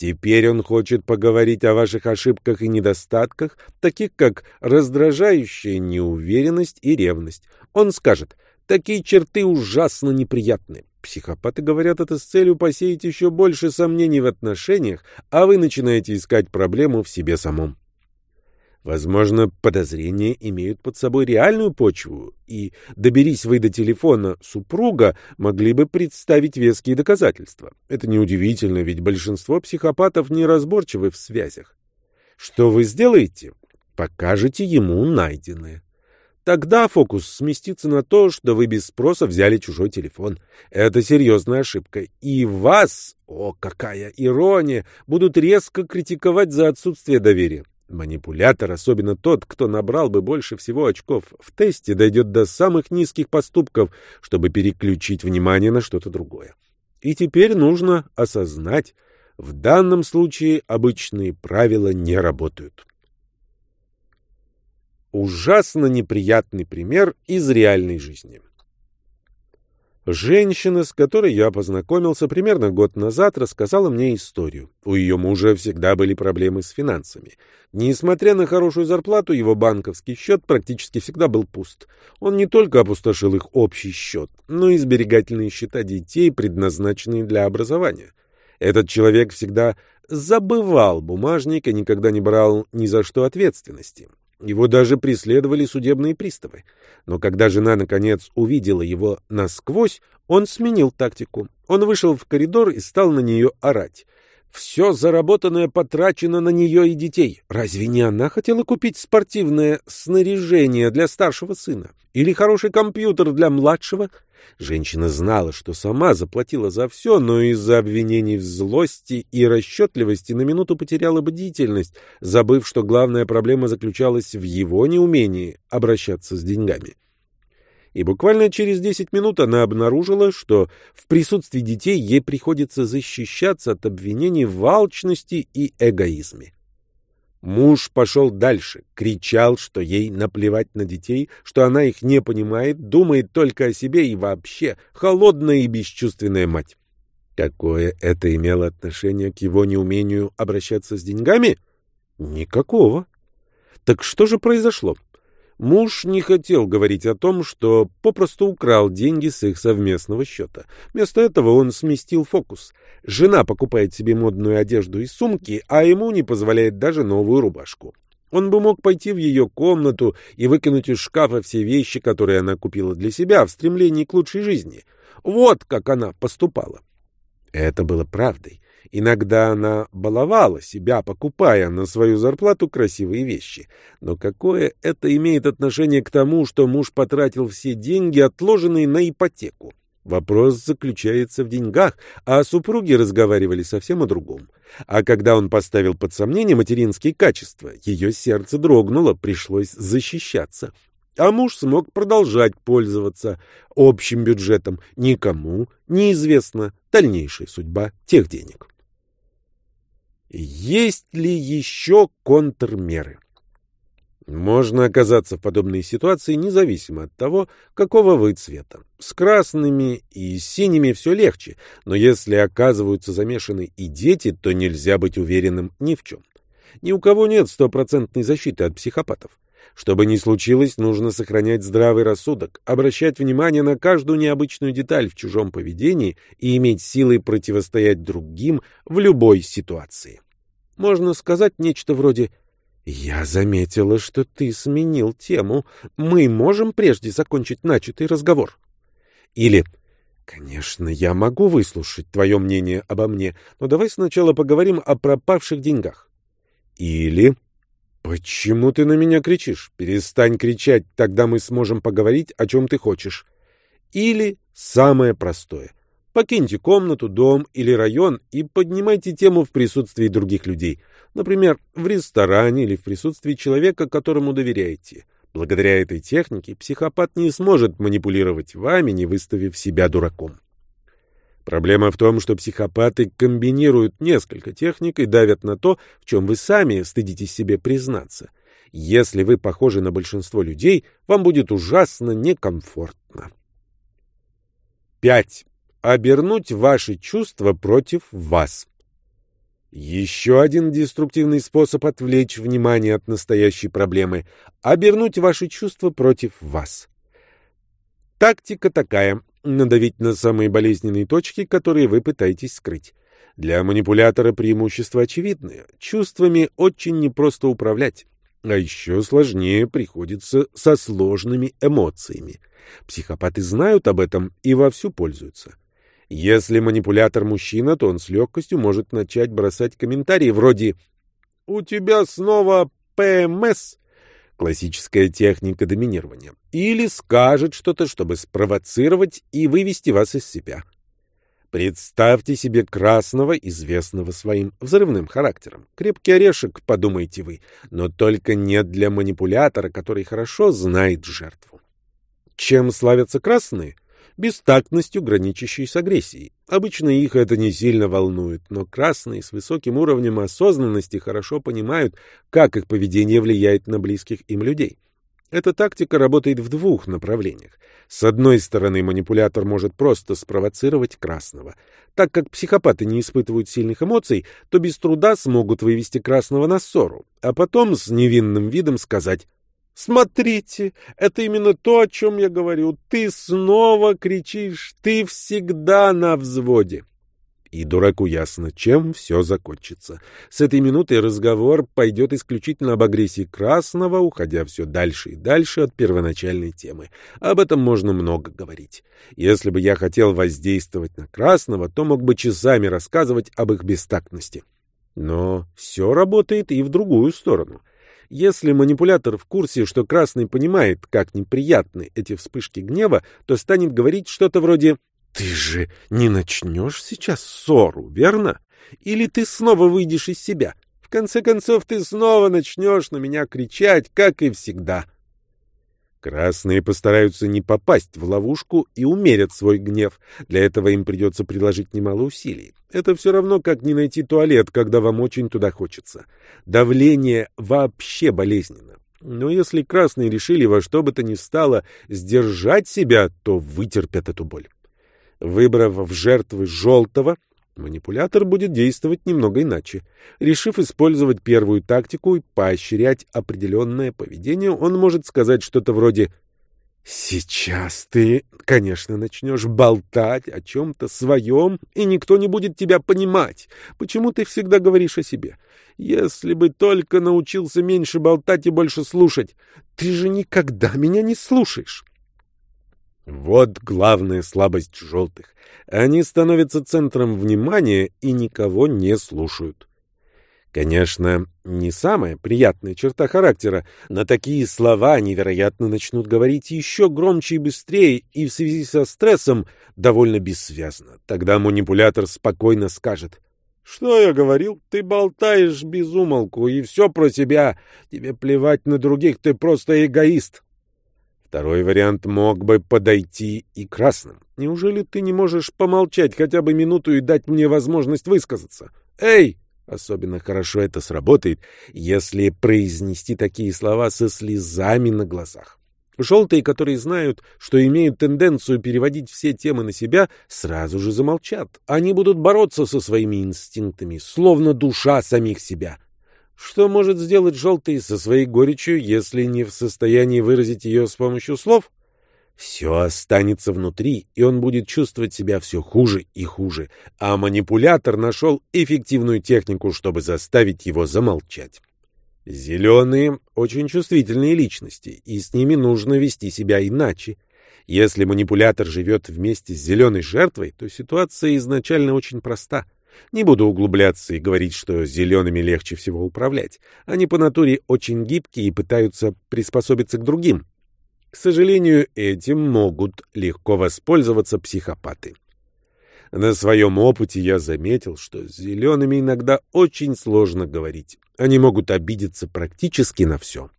Теперь он хочет поговорить о ваших ошибках и недостатках, таких как раздражающая неуверенность и ревность. Он скажет, такие черты ужасно неприятны. Психопаты говорят это с целью посеять еще больше сомнений в отношениях, а вы начинаете искать проблему в себе самом. Возможно, подозрения имеют под собой реальную почву, и, доберись вы до телефона супруга, могли бы представить веские доказательства. Это неудивительно, ведь большинство психопатов неразборчивы в связях. Что вы сделаете? Покажете ему найденное. Тогда фокус сместится на то, что вы без спроса взяли чужой телефон. Это серьезная ошибка. И вас, о, какая ирония, будут резко критиковать за отсутствие доверия. Манипулятор, особенно тот, кто набрал бы больше всего очков в тесте, дойдет до самых низких поступков, чтобы переключить внимание на что-то другое. И теперь нужно осознать, в данном случае обычные правила не работают. Ужасно неприятный пример из реальной жизни. Женщина, с которой я познакомился примерно год назад, рассказала мне историю. У ее мужа всегда были проблемы с финансами. Несмотря на хорошую зарплату, его банковский счет практически всегда был пуст. Он не только опустошил их общий счет, но и сберегательные счета детей, предназначенные для образования. Этот человек всегда забывал бумажник и никогда не брал ни за что ответственности. Его даже преследовали судебные приставы. Но когда жена, наконец, увидела его насквозь, он сменил тактику. Он вышел в коридор и стал на нее орать. Все заработанное потрачено на нее и детей. Разве не она хотела купить спортивное снаряжение для старшего сына? Или хороший компьютер для младшего? Женщина знала, что сама заплатила за все, но из-за обвинений в злости и расчетливости на минуту потеряла бдительность, забыв, что главная проблема заключалась в его неумении обращаться с деньгами. И буквально через 10 минут она обнаружила, что в присутствии детей ей приходится защищаться от обвинений в алчности и эгоизме. Муж пошел дальше, кричал, что ей наплевать на детей, что она их не понимает, думает только о себе и вообще холодная и бесчувственная мать. Какое это имело отношение к его неумению обращаться с деньгами? Никакого. Так что же произошло? Муж не хотел говорить о том, что попросту украл деньги с их совместного счета. Вместо этого он сместил фокус. Жена покупает себе модную одежду и сумки, а ему не позволяет даже новую рубашку. Он бы мог пойти в ее комнату и выкинуть из шкафа все вещи, которые она купила для себя в стремлении к лучшей жизни. Вот как она поступала. Это было правдой. Иногда она баловала себя, покупая на свою зарплату красивые вещи. Но какое это имеет отношение к тому, что муж потратил все деньги, отложенные на ипотеку? Вопрос заключается в деньгах, а супруги разговаривали совсем о другом. А когда он поставил под сомнение материнские качества, ее сердце дрогнуло, пришлось защищаться. А муж смог продолжать пользоваться общим бюджетом. Никому неизвестна дальнейшая судьба тех денег. Есть ли еще контрмеры? Можно оказаться в подобной ситуации независимо от того, какого вы цвета. С красными и синими все легче, но если оказываются замешаны и дети, то нельзя быть уверенным ни в чем. Ни у кого нет стопроцентной защиты от психопатов. Что бы ни случилось, нужно сохранять здравый рассудок, обращать внимание на каждую необычную деталь в чужом поведении и иметь силы противостоять другим в любой ситуации. Можно сказать нечто вроде «Я заметила, что ты сменил тему. Мы можем прежде закончить начатый разговор?» Или «Конечно, я могу выслушать твое мнение обо мне, но давай сначала поговорим о пропавших деньгах». Или «Почему ты на меня кричишь? Перестань кричать, тогда мы сможем поговорить, о чем ты хочешь». Или самое простое. Покиньте комнату, дом или район и поднимайте тему в присутствии других людей. Например, в ресторане или в присутствии человека, которому доверяете. Благодаря этой технике психопат не сможет манипулировать вами, не выставив себя дураком. Проблема в том, что психопаты комбинируют несколько техник и давят на то, в чем вы сами стыдитесь себе признаться. Если вы похожи на большинство людей, вам будет ужасно некомфортно. 5. Обернуть ваши чувства против вас. Еще один деструктивный способ отвлечь внимание от настоящей проблемы — обернуть ваши чувства против вас. Тактика такая — надавить на самые болезненные точки, которые вы пытаетесь скрыть. Для манипулятора преимущества очевидны. Чувствами очень непросто управлять. А еще сложнее приходится со сложными эмоциями. Психопаты знают об этом и вовсю пользуются. Если манипулятор мужчина, то он с легкостью может начать бросать комментарии вроде «У тебя снова ПМС» классическая техника доминирования, или скажет что-то, чтобы спровоцировать и вывести вас из себя. Представьте себе красного, известного своим взрывным характером. Крепкий орешек, подумаете вы, но только не для манипулятора, который хорошо знает жертву. Чем славятся красные? бестактностью, граничащей с агрессией. Обычно их это не сильно волнует, но красные с высоким уровнем осознанности хорошо понимают, как их поведение влияет на близких им людей. Эта тактика работает в двух направлениях. С одной стороны, манипулятор может просто спровоцировать красного. Так как психопаты не испытывают сильных эмоций, то без труда смогут вывести красного на ссору, а потом с невинным видом сказать Смотрите, это именно то, о чем я говорю. Ты снова кричишь, ты всегда на взводе. И дураку ясно, чем все закончится. С этой минуты разговор пойдет исключительно об агрессии Красного, уходя все дальше и дальше от первоначальной темы. Об этом можно много говорить. Если бы я хотел воздействовать на Красного, то мог бы часами рассказывать об их бестактности. Но все работает и в другую сторону. Если манипулятор в курсе, что красный понимает, как неприятны эти вспышки гнева, то станет говорить что-то вроде «Ты же не начнешь сейчас ссору, верно? Или ты снова выйдешь из себя? В конце концов, ты снова начнешь на меня кричать, как и всегда». Красные постараются не попасть в ловушку и умерят свой гнев. Для этого им придется приложить немало усилий. Это все равно, как не найти туалет, когда вам очень туда хочется. Давление вообще болезненно. Но если красные решили во что бы то ни стало сдержать себя, то вытерпят эту боль. Выбрав в жертвы желтого, Манипулятор будет действовать немного иначе. Решив использовать первую тактику и поощрять определенное поведение, он может сказать что-то вроде «Сейчас ты, конечно, начнешь болтать о чем-то своем, и никто не будет тебя понимать. Почему ты всегда говоришь о себе? Если бы только научился меньше болтать и больше слушать. Ты же никогда меня не слушаешь». Вот главная слабость желтых. Они становятся центром внимания и никого не слушают. Конечно, не самая приятная черта характера. На такие слова они, вероятно, начнут говорить еще громче и быстрее, и в связи со стрессом довольно бессвязно. Тогда манипулятор спокойно скажет «Что я говорил? Ты болтаешь без умолку, и все про себя. Тебе плевать на других, ты просто эгоист». Второй вариант мог бы подойти и красным. Неужели ты не можешь помолчать хотя бы минуту и дать мне возможность высказаться? Эй, Особенно хорошо это сработает, если произнести такие слова со слезами на глазах. Желтые, которые знают, что имеют тенденцию переводить все темы на себя, сразу же замолчат. Они будут бороться со своими инстинктами, словно душа самих себя. Что может сделать желтый со своей горечью, если не в состоянии выразить ее с помощью слов? Все останется внутри, и он будет чувствовать себя все хуже и хуже, а манипулятор нашел эффективную технику, чтобы заставить его замолчать. Зеленые — очень чувствительные личности, и с ними нужно вести себя иначе. Если манипулятор живет вместе с зеленой жертвой, то ситуация изначально очень проста. Не буду углубляться и говорить, что зелеными легче всего управлять. Они по натуре очень гибкие и пытаются приспособиться к другим. К сожалению, этим могут легко воспользоваться психопаты. На своем опыте я заметил, что с зелеными иногда очень сложно говорить. Они могут обидеться практически на все.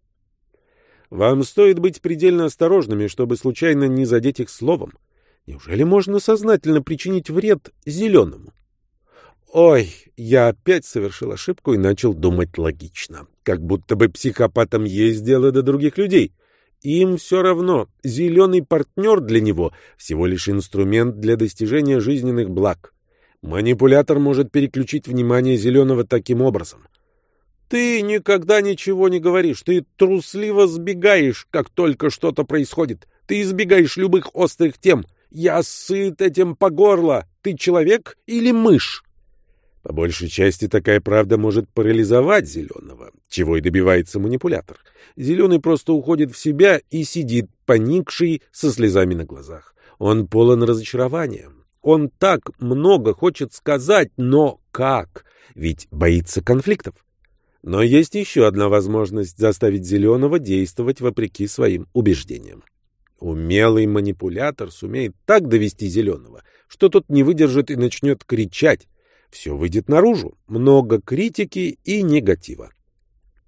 Вам стоит быть предельно осторожными, чтобы случайно не задеть их словом. Неужели можно сознательно причинить вред зеленому? Ой, я опять совершил ошибку и начал думать логично. Как будто бы психопатам есть дело до других людей. Им все равно. Зеленый партнер для него всего лишь инструмент для достижения жизненных благ. Манипулятор может переключить внимание зеленого таким образом. Ты никогда ничего не говоришь, ты трусливо сбегаешь, как только что-то происходит. Ты избегаешь любых острых тем. Я сыт этим по горло. Ты человек или мышь? По большей части такая правда может парализовать зеленого, чего и добивается манипулятор. Зеленый просто уходит в себя и сидит, поникший, со слезами на глазах. Он полон разочарования. Он так много хочет сказать, но как? Ведь боится конфликтов. Но есть еще одна возможность заставить зеленого действовать вопреки своим убеждениям. Умелый манипулятор сумеет так довести зеленого, что тот не выдержит и начнет кричать, все выйдет наружу, много критики и негатива.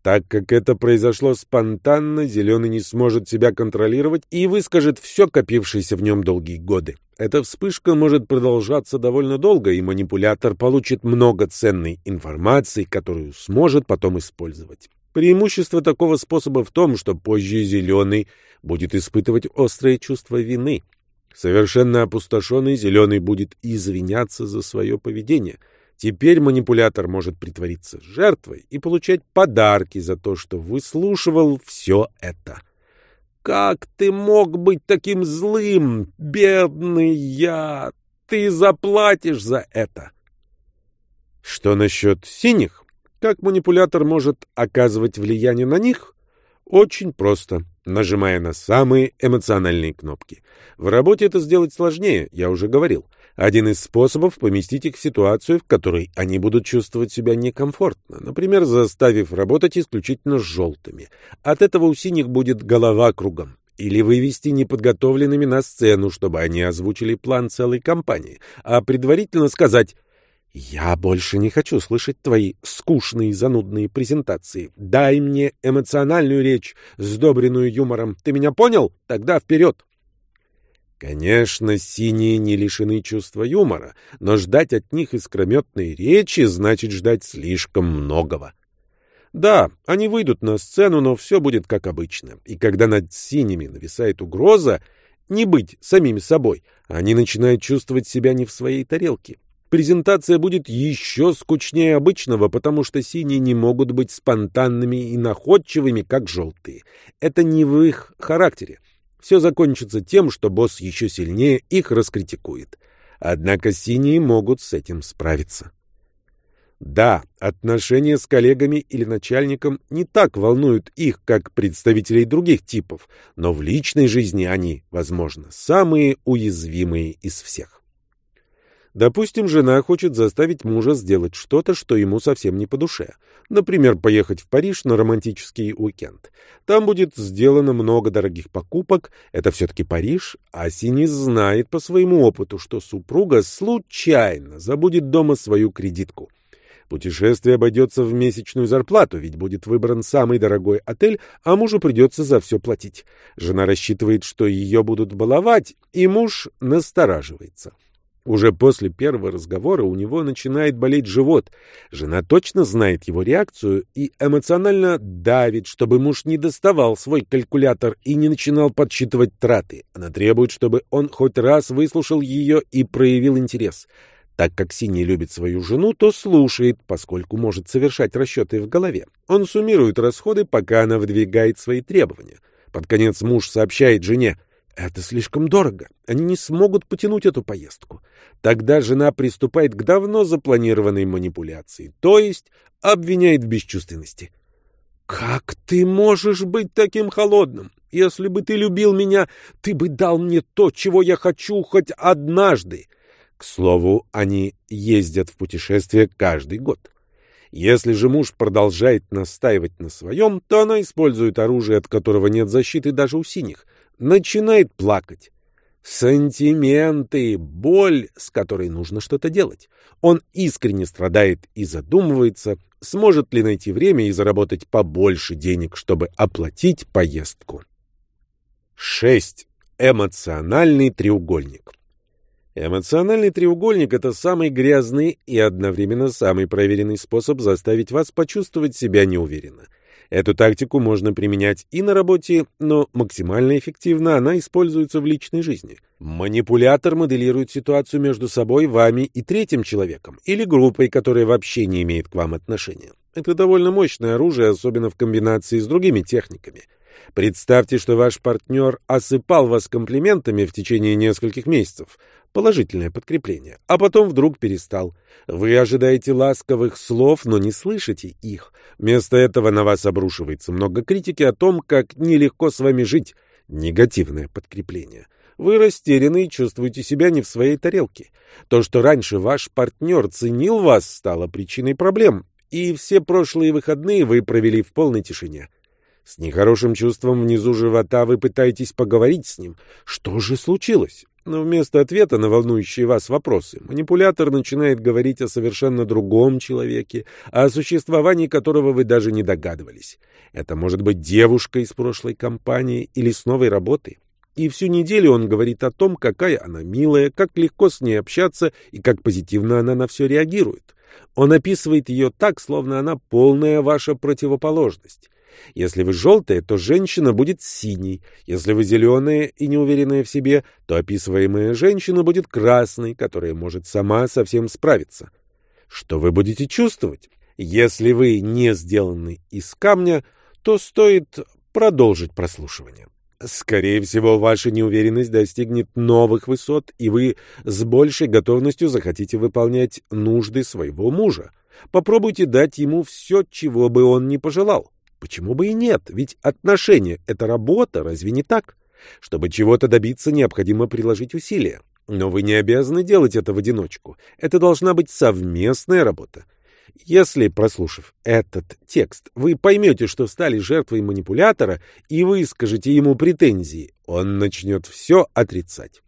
Так как это произошло спонтанно, Зеленый не сможет себя контролировать и выскажет все копившееся в нем долгие годы. Эта вспышка может продолжаться довольно долго, и манипулятор получит много ценной информации, которую сможет потом использовать. Преимущество такого способа в том, что позже Зеленый будет испытывать острое чувство вины. Совершенно опустошенный Зеленый будет извиняться за свое поведение — Теперь манипулятор может притвориться жертвой и получать подарки за то, что выслушивал все это. «Как ты мог быть таким злым, бедный я? Ты заплатишь за это!» Что насчет синих? Как манипулятор может оказывать влияние на них? Очень просто, нажимая на самые эмоциональные кнопки. В работе это сделать сложнее, я уже говорил. Один из способов поместить их в ситуацию, в которой они будут чувствовать себя некомфортно, например, заставив работать исключительно с желтыми. От этого у синих будет голова кругом. Или вывести неподготовленными на сцену, чтобы они озвучили план целой компании, а предварительно сказать «Я больше не хочу слышать твои скучные занудные презентации. Дай мне эмоциональную речь, сдобренную юмором. Ты меня понял? Тогда вперед!» Конечно, синие не лишены чувства юмора, но ждать от них искрометной речи значит ждать слишком многого. Да, они выйдут на сцену, но все будет как обычно. И когда над синими нависает угроза не быть самими собой, они начинают чувствовать себя не в своей тарелке. Презентация будет еще скучнее обычного, потому что синие не могут быть спонтанными и находчивыми, как желтые. Это не в их характере все закончится тем, что босс еще сильнее их раскритикует. Однако синие могут с этим справиться. Да, отношения с коллегами или начальником не так волнуют их, как представителей других типов, но в личной жизни они, возможно, самые уязвимые из всех. Допустим, жена хочет заставить мужа сделать что-то, что ему совсем не по душе. Например, поехать в Париж на романтический уикенд. Там будет сделано много дорогих покупок, это все-таки Париж, а Синис знает по своему опыту, что супруга случайно забудет дома свою кредитку. Путешествие обойдется в месячную зарплату, ведь будет выбран самый дорогой отель, а мужу придется за все платить. Жена рассчитывает, что ее будут баловать, и муж настораживается. Уже после первого разговора у него начинает болеть живот. Жена точно знает его реакцию и эмоционально давит, чтобы муж не доставал свой калькулятор и не начинал подсчитывать траты. Она требует, чтобы он хоть раз выслушал ее и проявил интерес. Так как Синий любит свою жену, то слушает, поскольку может совершать расчеты в голове. Он суммирует расходы, пока она выдвигает свои требования. Под конец муж сообщает жене — это слишком дорого. Они не смогут потянуть эту поездку. Тогда жена приступает к давно запланированной манипуляции, то есть обвиняет в бесчувственности. «Как ты можешь быть таким холодным? Если бы ты любил меня, ты бы дал мне то, чего я хочу хоть однажды». К слову, они ездят в путешествие каждый год. Если же муж продолжает настаивать на своем, то она использует оружие, от которого нет защиты даже у синих — начинает плакать. Сантименты, боль, с которой нужно что-то делать. Он искренне страдает и задумывается, сможет ли найти время и заработать побольше денег, чтобы оплатить поездку. 6. Эмоциональный треугольник. Эмоциональный треугольник – это самый грязный и одновременно самый проверенный способ заставить вас почувствовать себя неуверенно – Эту тактику можно применять и на работе, но максимально эффективно она используется в личной жизни. Манипулятор моделирует ситуацию между собой, вами и третьим человеком, или группой, которая вообще не имеет к вам отношения. Это довольно мощное оружие, особенно в комбинации с другими техниками. Представьте, что ваш партнер осыпал вас комплиментами в течение нескольких месяцев положительное подкрепление, а потом вдруг перестал. Вы ожидаете ласковых слов, но не слышите их. Вместо этого на вас обрушивается много критики о том, как нелегко с вами жить. Негативное подкрепление. Вы растеряны и чувствуете себя не в своей тарелке. То, что раньше ваш партнер ценил вас, стало причиной проблем, и все прошлые выходные вы провели в полной тишине. С нехорошим чувством внизу живота вы пытаетесь поговорить с ним. Что же случилось? Но вместо ответа на волнующие вас вопросы манипулятор начинает говорить о совершенно другом человеке, о существовании которого вы даже не догадывались. Это может быть девушка из прошлой компании или с новой работы. И всю неделю он говорит о том, какая она милая, как легко с ней общаться и как позитивно она на все реагирует. Он описывает ее так, словно она полная ваша противоположность. Если вы желтая, то женщина будет синей. Если вы зеленая и неуверенная в себе, то описываемая женщина будет красной, которая может сама совсем справиться. Что вы будете чувствовать? Если вы не сделаны из камня, то стоит продолжить прослушивание. Скорее всего, ваша неуверенность достигнет новых высот, и вы с большей готовностью захотите выполнять нужды своего мужа. Попробуйте дать ему все, чего бы он ни пожелал. Почему бы и нет? Ведь отношения — это работа, разве не так? Чтобы чего-то добиться, необходимо приложить усилия. Но вы не обязаны делать это в одиночку. Это должна быть совместная работа. Если, прослушав этот текст, вы поймете, что стали жертвой манипулятора и выскажете ему претензии, он начнет все отрицать.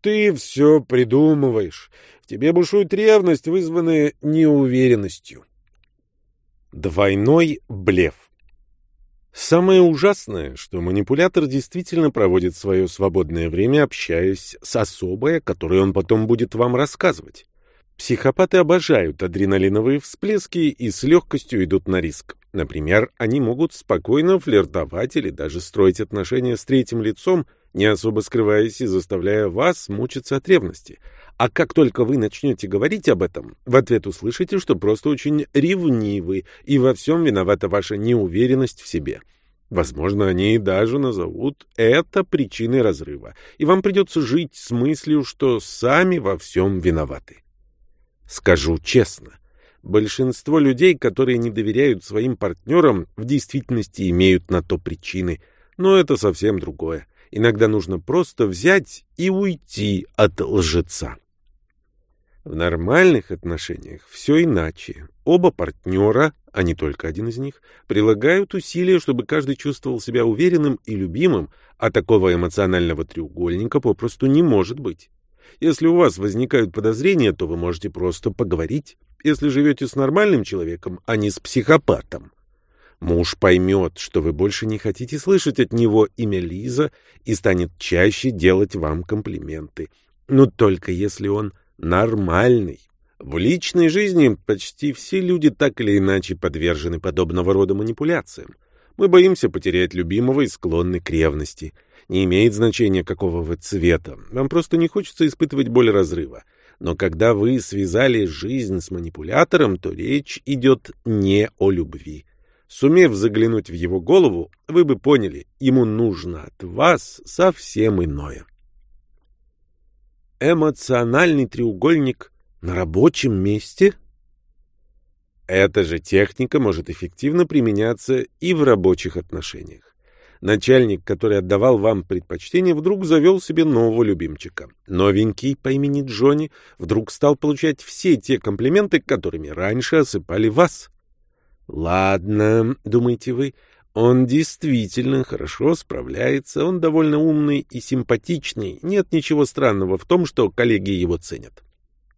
Ты все придумываешь. В тебе бушует ревность, вызванная неуверенностью. Двойной блеф. Самое ужасное, что манипулятор действительно проводит свое свободное время, общаясь с особой, о которой он потом будет вам рассказывать. Психопаты обожают адреналиновые всплески и с легкостью идут на риск. Например, они могут спокойно флиртовать или даже строить отношения с третьим лицом, не особо скрываясь и заставляя вас мучиться от ревности. А как только вы начнете говорить об этом, в ответ услышите, что просто очень ревнивы, и во всем виновата ваша неуверенность в себе. Возможно, они даже назовут это причиной разрыва, и вам придется жить с мыслью, что сами во всем виноваты. Скажу честно, большинство людей, которые не доверяют своим партнерам, в действительности имеют на то причины, но это совсем другое. Иногда нужно просто взять и уйти от лжеца. В нормальных отношениях все иначе. Оба партнера, а не только один из них, прилагают усилия, чтобы каждый чувствовал себя уверенным и любимым, а такого эмоционального треугольника попросту не может быть. Если у вас возникают подозрения, то вы можете просто поговорить, если живете с нормальным человеком, а не с психопатом. Муж поймет, что вы больше не хотите слышать от него имя Лиза и станет чаще делать вам комплименты. Но только если он нормальный. В личной жизни почти все люди так или иначе подвержены подобного рода манипуляциям. Мы боимся потерять любимого и склонны к ревности. Не имеет значения, какого вы цвета. Вам просто не хочется испытывать боль разрыва. Но когда вы связали жизнь с манипулятором, то речь идет не о любви. Сумев заглянуть в его голову, вы бы поняли, ему нужно от вас совсем иное. Эмоциональный треугольник на рабочем месте? Эта же техника может эффективно применяться и в рабочих отношениях. Начальник, который отдавал вам предпочтение, вдруг завел себе нового любимчика. Новенький по имени Джонни вдруг стал получать все те комплименты, которыми раньше осыпали вас. «Ладно», — думаете вы, — «он действительно хорошо справляется, он довольно умный и симпатичный, нет ничего странного в том, что коллеги его ценят».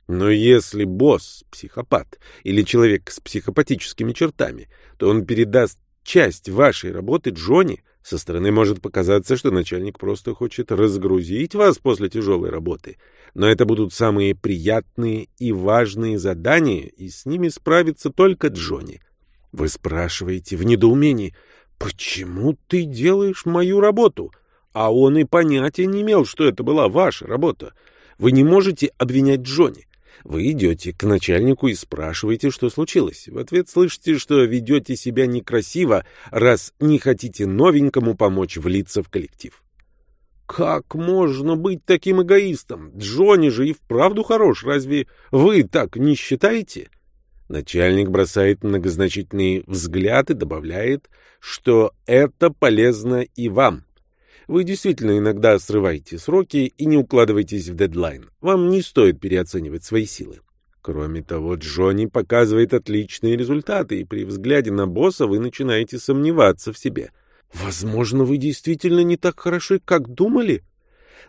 Но если босс — психопат или человек с психопатическими чертами, то он передаст часть вашей работы Джонни. Со стороны может показаться, что начальник просто хочет разгрузить вас после тяжелой работы. Но это будут самые приятные и важные задания, и с ними справится только Джонни. Вы спрашиваете в недоумении, почему ты делаешь мою работу? А он и понятия не имел, что это была ваша работа. Вы не можете обвинять Джонни. Вы идете к начальнику и спрашиваете, что случилось. В ответ слышите, что ведете себя некрасиво, раз не хотите новенькому помочь влиться в коллектив. Как можно быть таким эгоистом? Джонни же и вправду хорош, разве вы так не считаете? Начальник бросает многозначительный взгляд и добавляет, что это полезно и вам. Вы действительно иногда срываете сроки и не укладываетесь в дедлайн. Вам не стоит переоценивать свои силы. Кроме того, Джонни показывает отличные результаты, и при взгляде на босса вы начинаете сомневаться в себе. Возможно, вы действительно не так хороши, как думали?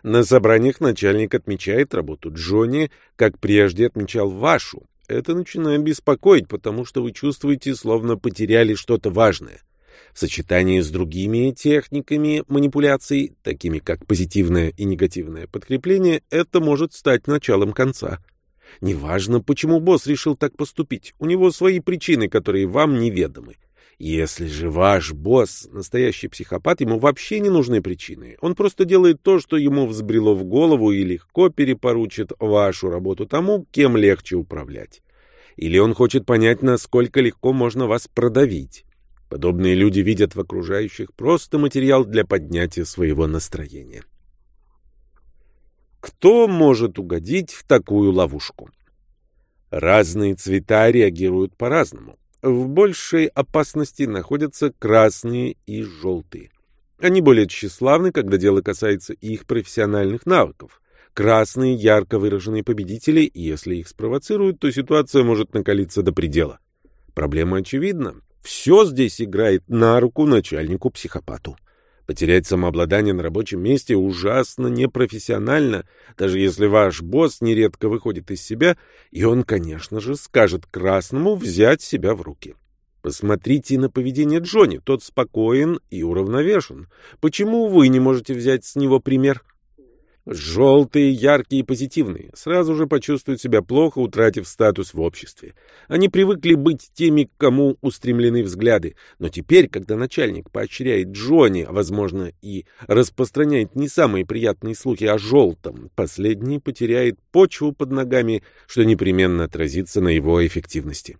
На собраниях начальник отмечает работу Джонни, как прежде отмечал вашу. Это начинает беспокоить, потому что вы чувствуете, словно потеряли что-то важное. В сочетании с другими техниками манипуляций, такими как позитивное и негативное подкрепление, это может стать началом конца. Неважно, почему босс решил так поступить, у него свои причины, которые вам неведомы. Если же ваш босс настоящий психопат, ему вообще не нужны причины. Он просто делает то, что ему взбрело в голову и легко перепоручит вашу работу тому, кем легче управлять. Или он хочет понять, насколько легко можно вас продавить. Подобные люди видят в окружающих просто материал для поднятия своего настроения. Кто может угодить в такую ловушку? Разные цвета реагируют по-разному. В большей опасности находятся красные и желтые. Они более тщеславны, когда дело касается их профессиональных навыков. Красные – ярко выраженные победители, и если их спровоцируют, то ситуация может накалиться до предела. Проблема очевидна. Все здесь играет на руку начальнику-психопату. Потерять самообладание на рабочем месте ужасно непрофессионально, даже если ваш босс нередко выходит из себя, и он, конечно же, скажет красному взять себя в руки. Посмотрите на поведение Джонни, тот спокоен и уравновешен. Почему вы не можете взять с него пример? Желтые, яркие и позитивные сразу же почувствуют себя плохо, утратив статус в обществе. Они привыкли быть теми, к кому устремлены взгляды. Но теперь, когда начальник поощряет Джонни, а, возможно, и распространяет не самые приятные слухи о желтом, последний потеряет почву под ногами, что непременно отразится на его эффективности.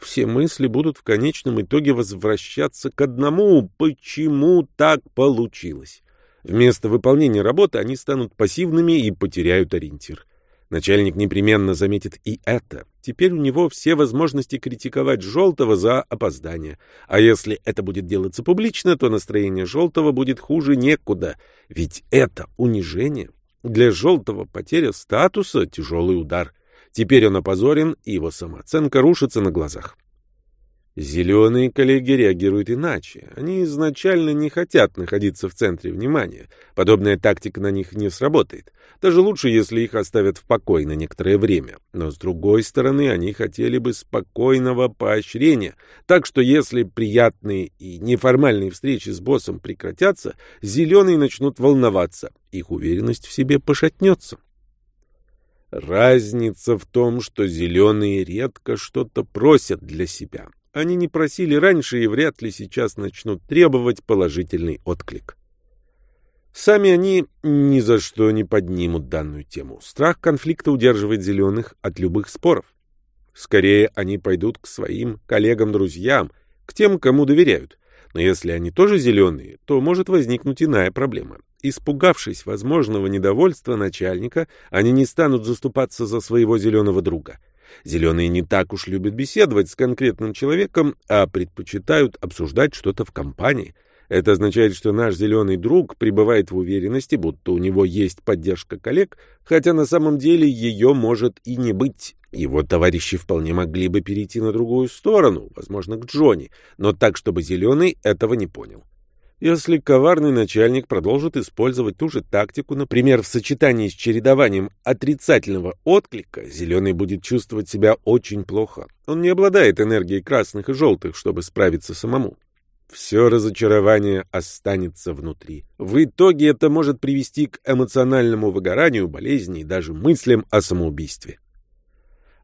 Все мысли будут в конечном итоге возвращаться к одному «почему так получилось?». Вместо выполнения работы они станут пассивными и потеряют ориентир. Начальник непременно заметит и это. Теперь у него все возможности критиковать Желтого за опоздание. А если это будет делаться публично, то настроение Желтого будет хуже некуда. Ведь это унижение. Для Желтого потеря статуса — тяжелый удар. Теперь он опозорен, и его самооценка рушится на глазах. Зеленые коллеги реагируют иначе. Они изначально не хотят находиться в центре внимания. Подобная тактика на них не сработает. Даже лучше, если их оставят в покое на некоторое время. Но с другой стороны, они хотели бы спокойного поощрения. Так что если приятные и неформальные встречи с боссом прекратятся, зеленые начнут волноваться. Их уверенность в себе пошатнется. Разница в том, что зеленые редко что-то просят для себя. Они не просили раньше и вряд ли сейчас начнут требовать положительный отклик. Сами они ни за что не поднимут данную тему. Страх конфликта удерживает зеленых от любых споров. Скорее, они пойдут к своим коллегам-друзьям, к тем, кому доверяют. Но если они тоже зеленые, то может возникнуть иная проблема. Испугавшись возможного недовольства начальника, они не станут заступаться за своего зеленого друга. Зеленые не так уж любят беседовать с конкретным человеком, а предпочитают обсуждать что-то в компании. Это означает, что наш зеленый друг пребывает в уверенности, будто у него есть поддержка коллег, хотя на самом деле ее может и не быть. Его товарищи вполне могли бы перейти на другую сторону, возможно, к Джонни, но так, чтобы зеленый этого не понял. Если коварный начальник продолжит использовать ту же тактику, например, в сочетании с чередованием отрицательного отклика, зеленый будет чувствовать себя очень плохо. Он не обладает энергией красных и желтых, чтобы справиться самому. Все разочарование останется внутри. В итоге это может привести к эмоциональному выгоранию, болезни и даже мыслям о самоубийстве.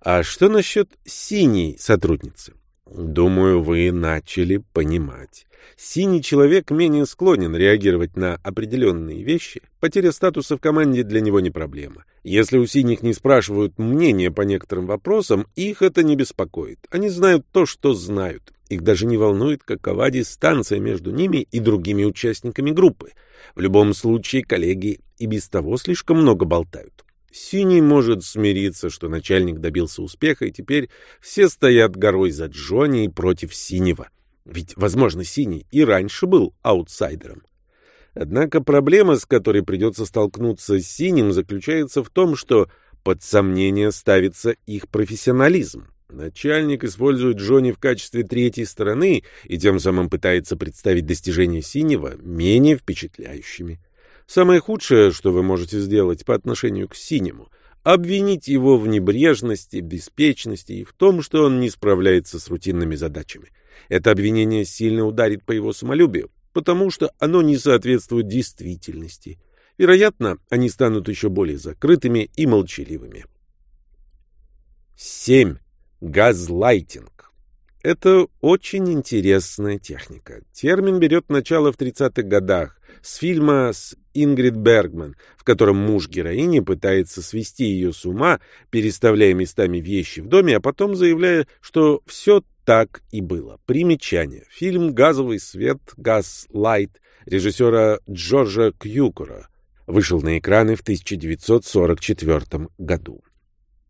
А что насчет синей сотрудницы? Думаю, вы начали понимать. Синий человек менее склонен реагировать на определенные вещи. Потеря статуса в команде для него не проблема. Если у синих не спрашивают мнения по некоторым вопросам, их это не беспокоит. Они знают то, что знают. Их даже не волнует, какова дистанция между ними и другими участниками группы. В любом случае, коллеги и без того слишком много болтают. Синий может смириться, что начальник добился успеха, и теперь все стоят горой за Джонни и против Синего. Ведь, возможно, Синий и раньше был аутсайдером. Однако проблема, с которой придется столкнуться с Синим, заключается в том, что под сомнение ставится их профессионализм. Начальник использует Джонни в качестве третьей стороны и тем самым пытается представить достижения Синего менее впечатляющими. Самое худшее, что вы можете сделать по отношению к синему, обвинить его в небрежности, беспечности и в том, что он не справляется с рутинными задачами. Это обвинение сильно ударит по его самолюбию, потому что оно не соответствует действительности. Вероятно, они станут еще более закрытыми и молчаливыми. 7. Газлайтинг. Это очень интересная техника. Термин берет начало в 30-х годах с фильма с Ингрид Бергман, в котором муж героини пытается свести ее с ума, переставляя местами вещи в доме, а потом заявляя, что все так и было. Примечание. Фильм «Газовый свет», «Газ Лайт» режиссера Джорджа Кьюкора вышел на экраны в 1944 году.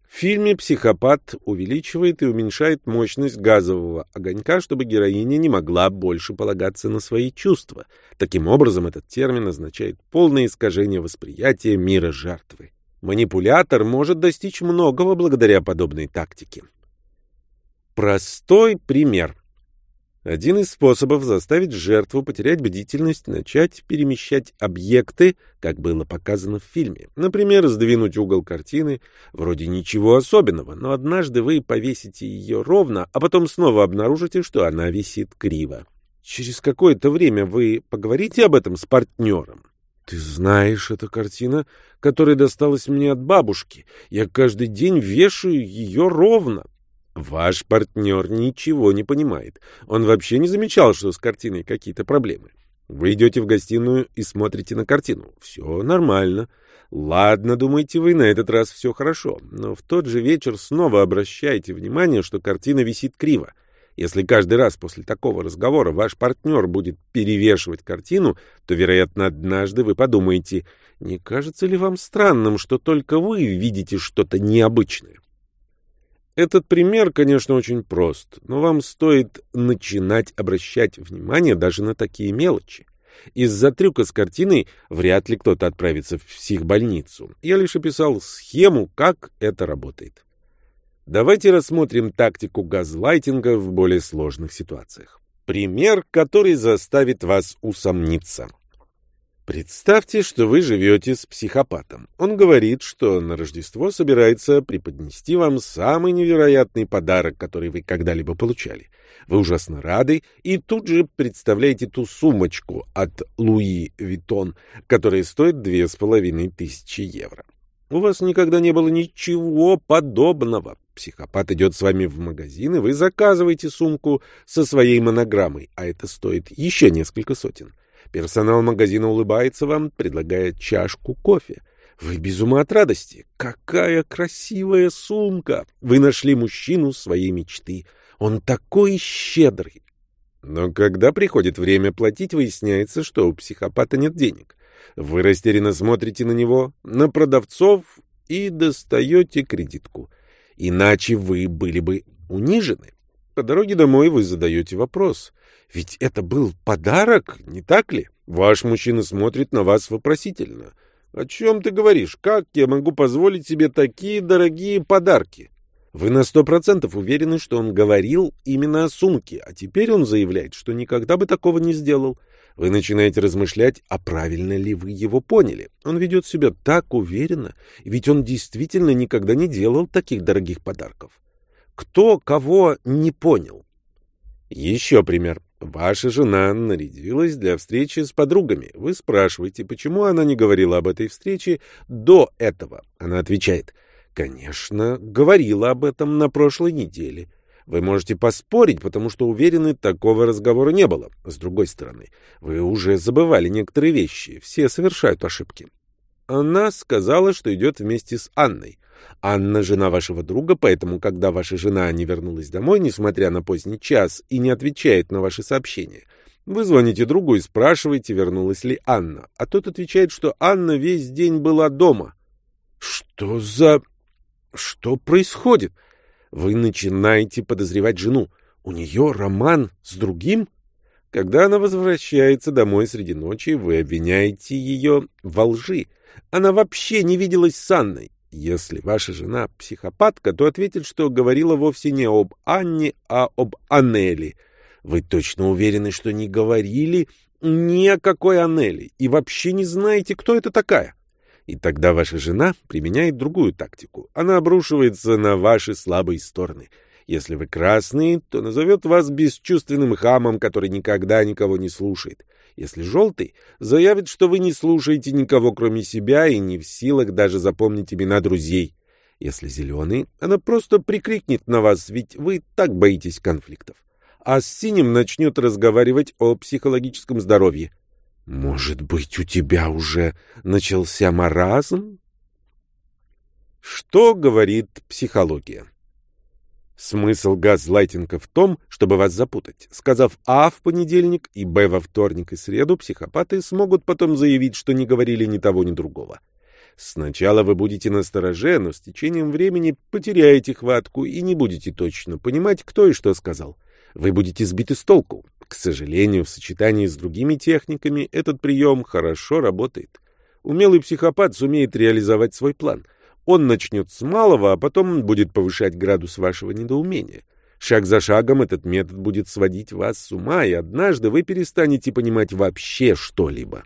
В фильме психопат увеличивает и уменьшает мощность газового огонька, чтобы героиня не могла больше полагаться на свои чувства. Таким образом, этот термин означает полное искажение восприятия мира жертвы. Манипулятор может достичь многого благодаря подобной тактике. Простой пример. Один из способов заставить жертву потерять бдительность — начать перемещать объекты, как было показано в фильме. Например, сдвинуть угол картины. Вроде ничего особенного, но однажды вы повесите ее ровно, а потом снова обнаружите, что она висит криво. Через какое-то время вы поговорите об этом с партнером. Ты знаешь, эта картина, которая досталась мне от бабушки. Я каждый день вешаю ее ровно. Ваш партнер ничего не понимает. Он вообще не замечал, что с картиной какие-то проблемы. Вы идете в гостиную и смотрите на картину. Все нормально. Ладно, думаете вы, на этот раз все хорошо. Но в тот же вечер снова обращайте внимание, что картина висит криво. Если каждый раз после такого разговора ваш партнер будет перевешивать картину, то, вероятно, однажды вы подумаете, не кажется ли вам странным, что только вы видите что-то необычное? Этот пример, конечно, очень прост, но вам стоит начинать обращать внимание даже на такие мелочи. Из-за трюка с картиной вряд ли кто-то отправится в психбольницу. Я лишь описал схему, как это работает. Давайте рассмотрим тактику газлайтинга в более сложных ситуациях. Пример, который заставит вас усомниться. Представьте, что вы живете с психопатом. Он говорит, что на Рождество собирается преподнести вам самый невероятный подарок, который вы когда-либо получали. Вы ужасно рады и тут же представляете ту сумочку от Луи Виттон, которая стоит две с половиной тысячи евро. У вас никогда не было ничего подобного. Психопат идет с вами в магазин, и вы заказываете сумку со своей монограммой, а это стоит еще несколько сотен. Персонал магазина улыбается вам, предлагая чашку кофе. Вы без ума от радости. Какая красивая сумка! Вы нашли мужчину своей мечты. Он такой щедрый. Но когда приходит время платить, выясняется, что у психопата нет денег. Вы растерянно смотрите на него, на продавцов и достаете кредитку. Иначе вы были бы унижены. По дороге домой вы задаете вопрос. Ведь это был подарок, не так ли? Ваш мужчина смотрит на вас вопросительно. О чем ты говоришь? Как я могу позволить себе такие дорогие подарки? Вы на сто процентов уверены, что он говорил именно о сумке, а теперь он заявляет, что никогда бы такого не сделал. Вы начинаете размышлять, а правильно ли вы его поняли. Он ведет себя так уверенно, ведь он действительно никогда не делал таких дорогих подарков. Кто кого не понял? Еще пример. Ваша жена нарядилась для встречи с подругами. Вы спрашиваете, почему она не говорила об этой встрече до этого. Она отвечает – Конечно, говорила об этом на прошлой неделе. Вы можете поспорить, потому что уверены, такого разговора не было. С другой стороны, вы уже забывали некоторые вещи. Все совершают ошибки. Она сказала, что идет вместе с Анной. Анна — жена вашего друга, поэтому, когда ваша жена не вернулась домой, несмотря на поздний час, и не отвечает на ваши сообщения, вы звоните другу и спрашиваете, вернулась ли Анна. А тот отвечает, что Анна весь день была дома. Что за... Что происходит? Вы начинаете подозревать жену. У нее роман с другим? Когда она возвращается домой среди ночи, вы обвиняете ее во лжи. Она вообще не виделась с Анной. Если ваша жена психопатка, то ответит, что говорила вовсе не об Анне, а об Анели. Вы точно уверены, что не говорили ни о какой Анели и вообще не знаете, кто это такая? И тогда ваша жена применяет другую тактику. Она обрушивается на ваши слабые стороны. Если вы красный, то назовет вас бесчувственным хамом, который никогда никого не слушает. Если желтый, заявит, что вы не слушаете никого, кроме себя, и не в силах даже запомнить имена друзей. Если зеленый, она просто прикрикнет на вас, ведь вы так боитесь конфликтов. А с синим начнет разговаривать о психологическом здоровье. Может быть, у тебя уже начался маразм? Что говорит психология? Смысл газлайтинга в том, чтобы вас запутать. Сказав А в понедельник и Б во вторник и среду, психопаты смогут потом заявить, что не говорили ни того, ни другого. Сначала вы будете настороже, но с течением времени потеряете хватку и не будете точно понимать, кто и что сказал. Вы будете сбиты с толку. К сожалению, в сочетании с другими техниками этот прием хорошо работает. Умелый психопат сумеет реализовать свой план. Он начнет с малого, а потом будет повышать градус вашего недоумения. Шаг за шагом этот метод будет сводить вас с ума, и однажды вы перестанете понимать вообще что-либо.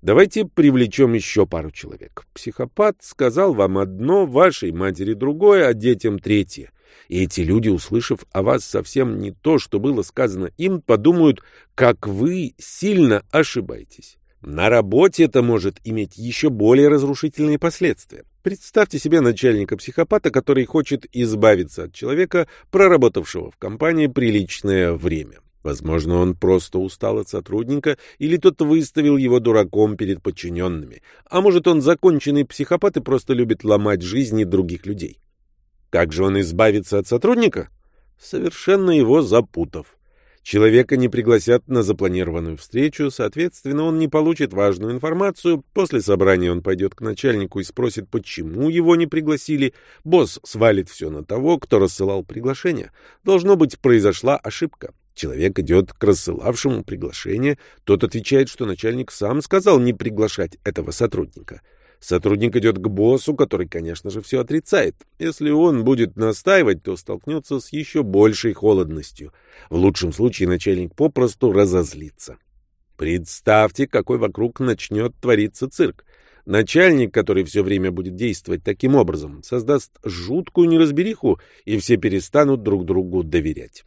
Давайте привлечем еще пару человек. Психопат сказал вам одно, вашей матери другое, а детям третье. И эти люди, услышав о вас совсем не то, что было сказано им, подумают, как вы сильно ошибаетесь. На работе это может иметь еще более разрушительные последствия. Представьте себе начальника-психопата, который хочет избавиться от человека, проработавшего в компании приличное время. Возможно, он просто устал от сотрудника, или тот выставил его дураком перед подчиненными. А может, он законченный психопат и просто любит ломать жизни других людей. Как же он избавится от сотрудника? Совершенно его запутав. Человека не пригласят на запланированную встречу, соответственно, он не получит важную информацию. После собрания он пойдет к начальнику и спросит, почему его не пригласили. Босс свалит все на того, кто рассылал приглашение. Должно быть, произошла ошибка. Человек идет к рассылавшему приглашение. Тот отвечает, что начальник сам сказал не приглашать этого сотрудника. Сотрудник идет к боссу, который, конечно же, все отрицает. Если он будет настаивать, то столкнется с еще большей холодностью. В лучшем случае начальник попросту разозлится. Представьте, какой вокруг начнет твориться цирк. Начальник, который все время будет действовать таким образом, создаст жуткую неразбериху, и все перестанут друг другу доверять.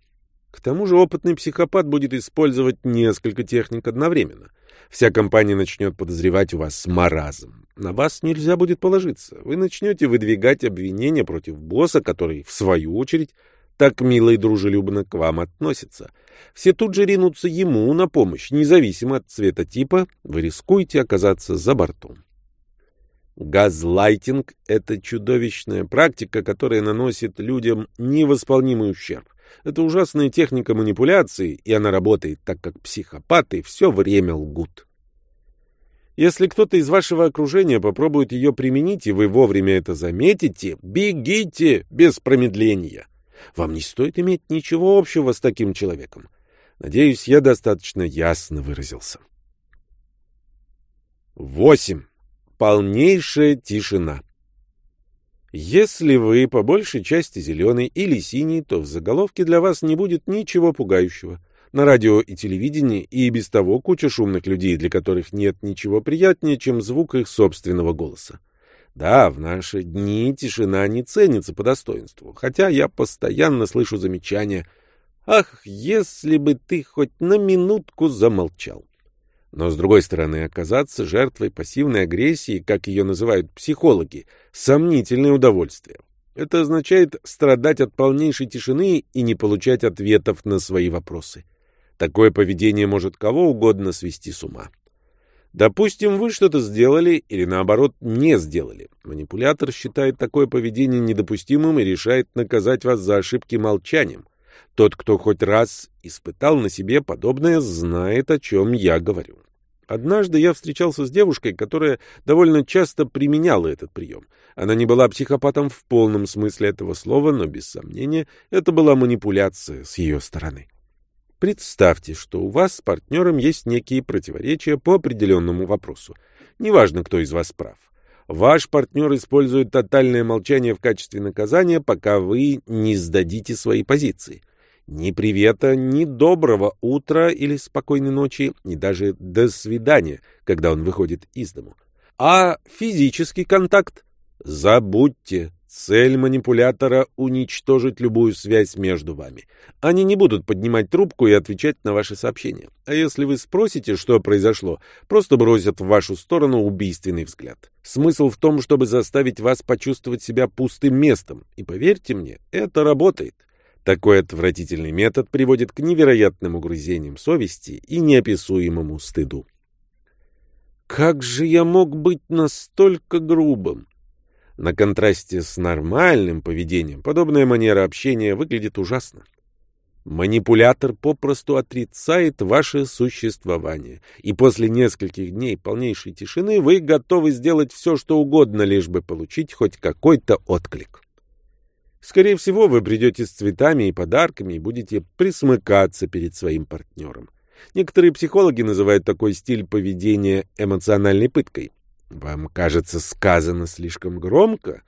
К тому же опытный психопат будет использовать несколько техник одновременно. Вся компания начнет подозревать у вас маразм. На вас нельзя будет положиться. Вы начнете выдвигать обвинения против босса, который, в свою очередь, так мило и дружелюбно к вам относится. Все тут же ринутся ему на помощь, независимо от цвета типа, вы рискуете оказаться за бортом. Газлайтинг — это чудовищная практика, которая наносит людям невосполнимый ущерб. Это ужасная техника манипуляции, и она работает, так как психопаты все время лгут. Если кто-то из вашего окружения попробует ее применить, и вы вовремя это заметите, бегите без промедления. Вам не стоит иметь ничего общего с таким человеком. Надеюсь, я достаточно ясно выразился. 8. Полнейшая тишина. Если вы по большей части зеленый или синий, то в заголовке для вас не будет ничего пугающего. На радио и телевидении и без того куча шумных людей, для которых нет ничего приятнее, чем звук их собственного голоса. Да, в наши дни тишина не ценится по достоинству, хотя я постоянно слышу замечания «Ах, если бы ты хоть на минутку замолчал!» Но, с другой стороны, оказаться жертвой пассивной агрессии, как ее называют психологи, сомнительное удовольствие. Это означает страдать от полнейшей тишины и не получать ответов на свои вопросы. Такое поведение может кого угодно свести с ума. Допустим, вы что-то сделали или, наоборот, не сделали. Манипулятор считает такое поведение недопустимым и решает наказать вас за ошибки молчанием. Тот, кто хоть раз испытал на себе подобное, знает, о чем я говорю. Однажды я встречался с девушкой, которая довольно часто применяла этот прием. Она не была психопатом в полном смысле этого слова, но, без сомнения, это была манипуляция с ее стороны. Представьте, что у вас с партнером есть некие противоречия по определенному вопросу. Неважно, кто из вас прав. Ваш партнер использует тотальное молчание в качестве наказания, пока вы не сдадите свои позиции. Ни привета, ни доброго утра или спокойной ночи, ни даже до свидания, когда он выходит из дому. А физический контакт? Забудьте. Цель манипулятора — уничтожить любую связь между вами. Они не будут поднимать трубку и отвечать на ваши сообщения. А если вы спросите, что произошло, просто бросят в вашу сторону убийственный взгляд. Смысл в том, чтобы заставить вас почувствовать себя пустым местом. И поверьте мне, это работает. Такой отвратительный метод приводит к невероятным угрызениям совести и неописуемому стыду. Как же я мог быть настолько грубым? На контрасте с нормальным поведением подобная манера общения выглядит ужасно. Манипулятор попросту отрицает ваше существование, и после нескольких дней полнейшей тишины вы готовы сделать все, что угодно, лишь бы получить хоть какой-то отклик. Скорее всего, вы придете с цветами и подарками и будете присмыкаться перед своим партнером. Некоторые психологи называют такой стиль поведения эмоциональной пыткой. Вам кажется сказано слишком громко?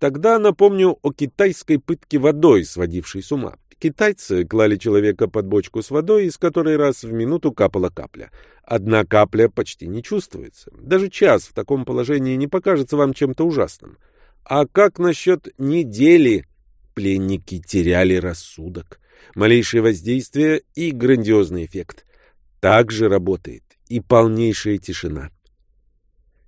Тогда напомню о китайской пытке водой, сводившей с ума. Китайцы клали человека под бочку с водой, из которой раз в минуту капала капля. Одна капля почти не чувствуется. Даже час в таком положении не покажется вам чем-то ужасным. А как насчет недели? Пленники теряли рассудок. Малейшее воздействие и грандиозный эффект. Так же работает и полнейшая тишина.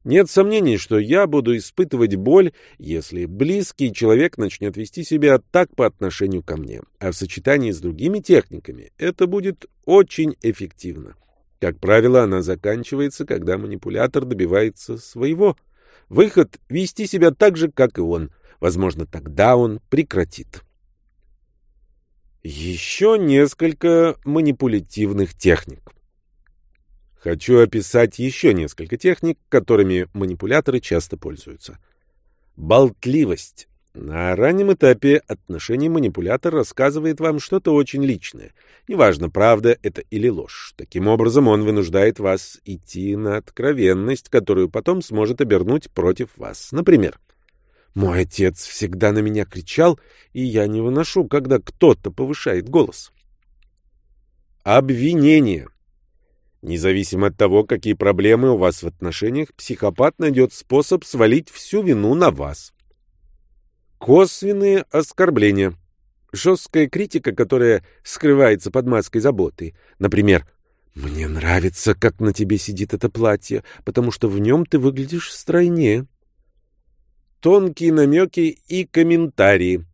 Нет сомнений, что я буду испытывать боль, если близкий человек начнет вести себя так по отношению ко мне. А в сочетании с другими техниками это будет очень эффективно. Как правило, она заканчивается, когда манипулятор добивается своего. Выход — вести себя так же, как и он. Возможно, тогда он прекратит. Еще несколько манипулятивных техник. Хочу описать еще несколько техник, которыми манипуляторы часто пользуются. Болтливость. На раннем этапе отношений манипулятор рассказывает вам что-то очень личное. Неважно, правда это или ложь. Таким образом, он вынуждает вас идти на откровенность, которую потом сможет обернуть против вас. Например, «Мой отец всегда на меня кричал, и я не выношу, когда кто-то повышает голос». Обвинение. Независимо от того, какие проблемы у вас в отношениях, психопат найдет способ свалить всю вину на вас. Косвенные оскорбления. Жесткая критика, которая скрывается под маской заботы. Например, «Мне нравится, как на тебе сидит это платье, потому что в нем ты выглядишь стройнее». Тонкие намеки и комментарии.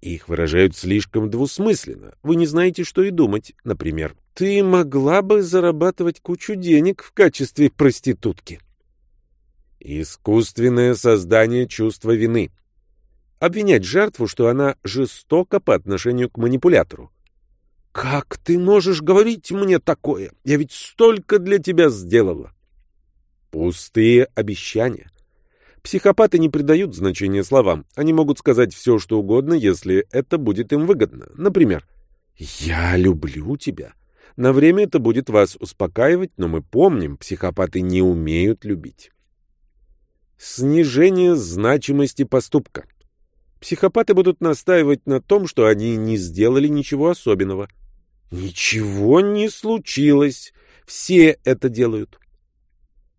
Их выражают слишком двусмысленно. Вы не знаете, что и думать. Например, «Ты могла бы зарабатывать кучу денег в качестве проститутки». Искусственное создание чувства вины обвинять жертву, что она жестока по отношению к манипулятору. «Как ты можешь говорить мне такое? Я ведь столько для тебя сделала!» Пустые обещания. Психопаты не придают значения словам. Они могут сказать все, что угодно, если это будет им выгодно. Например, «Я люблю тебя». На время это будет вас успокаивать, но мы помним, психопаты не умеют любить. Снижение значимости поступка. Психопаты будут настаивать на том, что они не сделали ничего особенного. Ничего не случилось. Все это делают.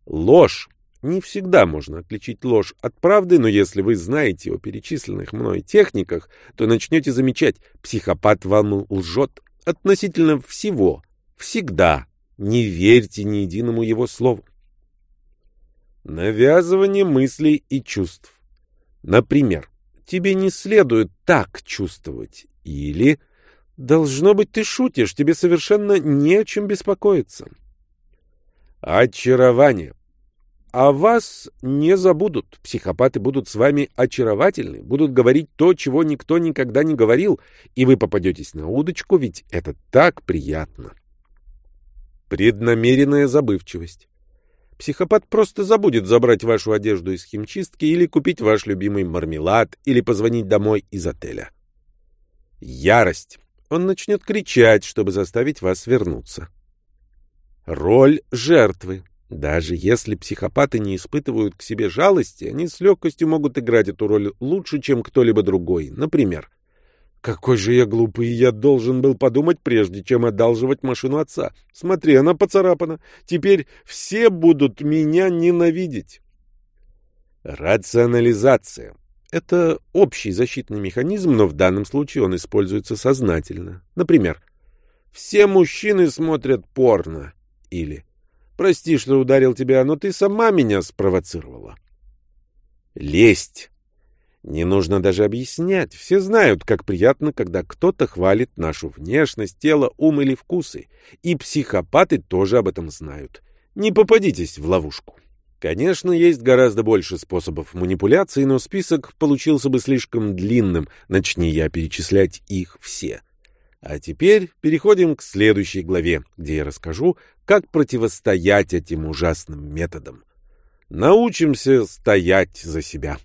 Ложь. Не всегда можно отличить ложь от правды, но если вы знаете о перечисленных мной техниках, то начнете замечать, психопат вам лжет относительно всего. Всегда. Не верьте ни единому его слову. Навязывание мыслей и чувств. Например, тебе не следует так чувствовать. Или, должно быть, ты шутишь, тебе совершенно не о чем беспокоиться. Очарование. А вас не забудут. Психопаты будут с вами очаровательны, будут говорить то, чего никто никогда не говорил, и вы попадетесь на удочку, ведь это так приятно. Преднамеренная забывчивость. Психопат просто забудет забрать вашу одежду из химчистки или купить ваш любимый мармелад или позвонить домой из отеля. Ярость. Он начнет кричать, чтобы заставить вас вернуться. Роль жертвы. Даже если психопаты не испытывают к себе жалости, они с легкостью могут играть эту роль лучше, чем кто-либо другой. Например, какой же я глупый, я должен был подумать, прежде чем одалживать машину отца. Смотри, она поцарапана. Теперь все будут меня ненавидеть. Рационализация. Это общий защитный механизм, но в данном случае он используется сознательно. Например, «Все мужчины смотрят порно» или «Прости, что ударил тебя, но ты сама меня спровоцировала». Лесть. Не нужно даже объяснять. Все знают, как приятно, когда кто-то хвалит нашу внешность, тело, ум или вкусы. И психопаты тоже об этом знают. Не попадитесь в ловушку. Конечно, есть гораздо больше способов манипуляции, но список получился бы слишком длинным, начни я перечислять их все. А теперь переходим к следующей главе, где я расскажу, как противостоять этим ужасным методам. Научимся стоять за себя.